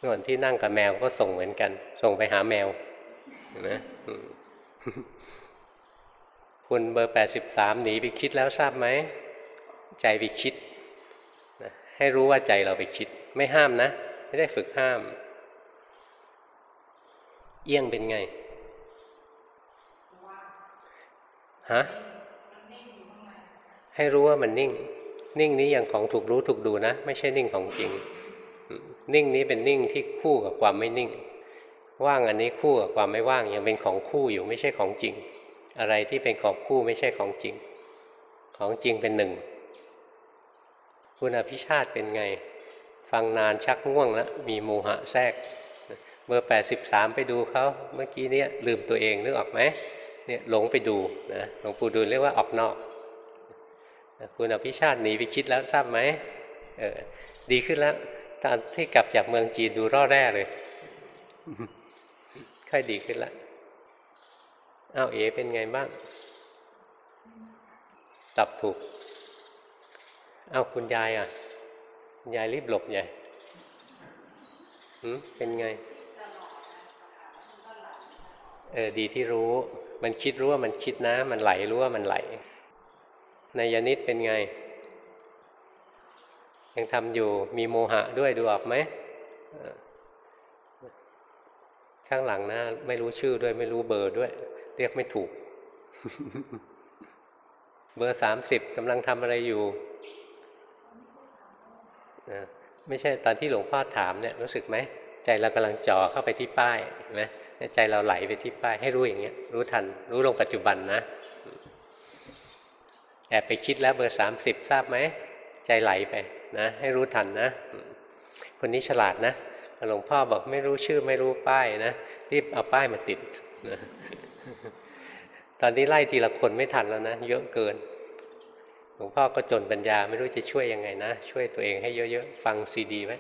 ส่วนที่นั่งกับแมวก็ส่งเหมือนกัน ส่งไปหาแมว นะคุณเบอร์แปดสิบสามหนีไปคิดแล้วทราบไหม ใจไปคิดนะให้รู้ว่าใจเราไปคิด ไม่ห้ามนะ ไม่ได้ฝึกห้าม เอี้ยงเป็นไงฮะให้รู้ว่ามันนิ่ง นิ่งนี้อย่างของถูกรู้ถูกดูนะ ไม่ใช่นิ่งของจริง นิ่งนี้เป็นนิ่งที่คู่กับความไม่นิ่ง ว่างอันนี้คู่กับความไม่ว่างยังเป็นของคู่อยู่ไม่ใช่ของจริง อะไรที่เป็นของคู่ไม่ใช่ของจริง ของจริงเป็นหนึ่งคุณอภิชาติเป็นไง ฟังนานชักง่วงแล้วมีโมหะแทรกเบอร์แปดสิบสามไปดูเขาเมื่อกี้เนี้ยลืมตัวเองนึกออกไหมเนี่ยหลงไปดูนะหลวงปู่ดูลเรียกว่าออกนอก คุณอภิชาติหนีไปคิดแล้วทราบไหมเออดีขึ้นแล้วตอนที่กลับจากเมืองจีนดูร่อแร่เลย ค่อยดีขึ้นล้วอ้าวเอเป็นไงบ้างตอบถูกอ้าวคุณยายอะคุณยายรีบหลบใหญ่เป็นไง เออดีที่รู้ มันคิดรู้ว่ามันคิดนะ มันไหลรู้ว่ามันไหลนายนิดเป็นไง ยังทำอยู่มีโมหะด้วยดูออกไหม ข้างหลังนะไม่รู้ชื่อด้วยไม่รู้เบอร์ด้วย เรียกไม่ถูก เบอร์สามสิบกำลังทำอะไรอยู่ไม่ใช่ตอนที่หลวงพ่อถามเนี่ยรู้สึกไหมใจเรากำลังจ่อเข้าไปที่ป้ายนไหมใจเราไหลไปที่ป้าย ให้รู้อย่างเงี้ย รู้ทัน รู้ลงปัจจุบันนะแอบไปคิดแล้วเบอร์สามสิบทราบไหม ใจไหลไปนะ ให้รู้ทันนะ คนนี้ฉลาดนะ หลวงพ่อบอกไม่รู้ชื่อไม่รู้ป้ายนะรีบเอาป้ายมาติดนะตอนนี้ไล่ทีละคนไม่ทันแล้วนะเยอะเกิน หลวงพ่อก็จนปัญญาไม่รู้จะช่วยยังไงนะ ช่วยตัวเองให้เยอะๆ ฟังซีดีไว้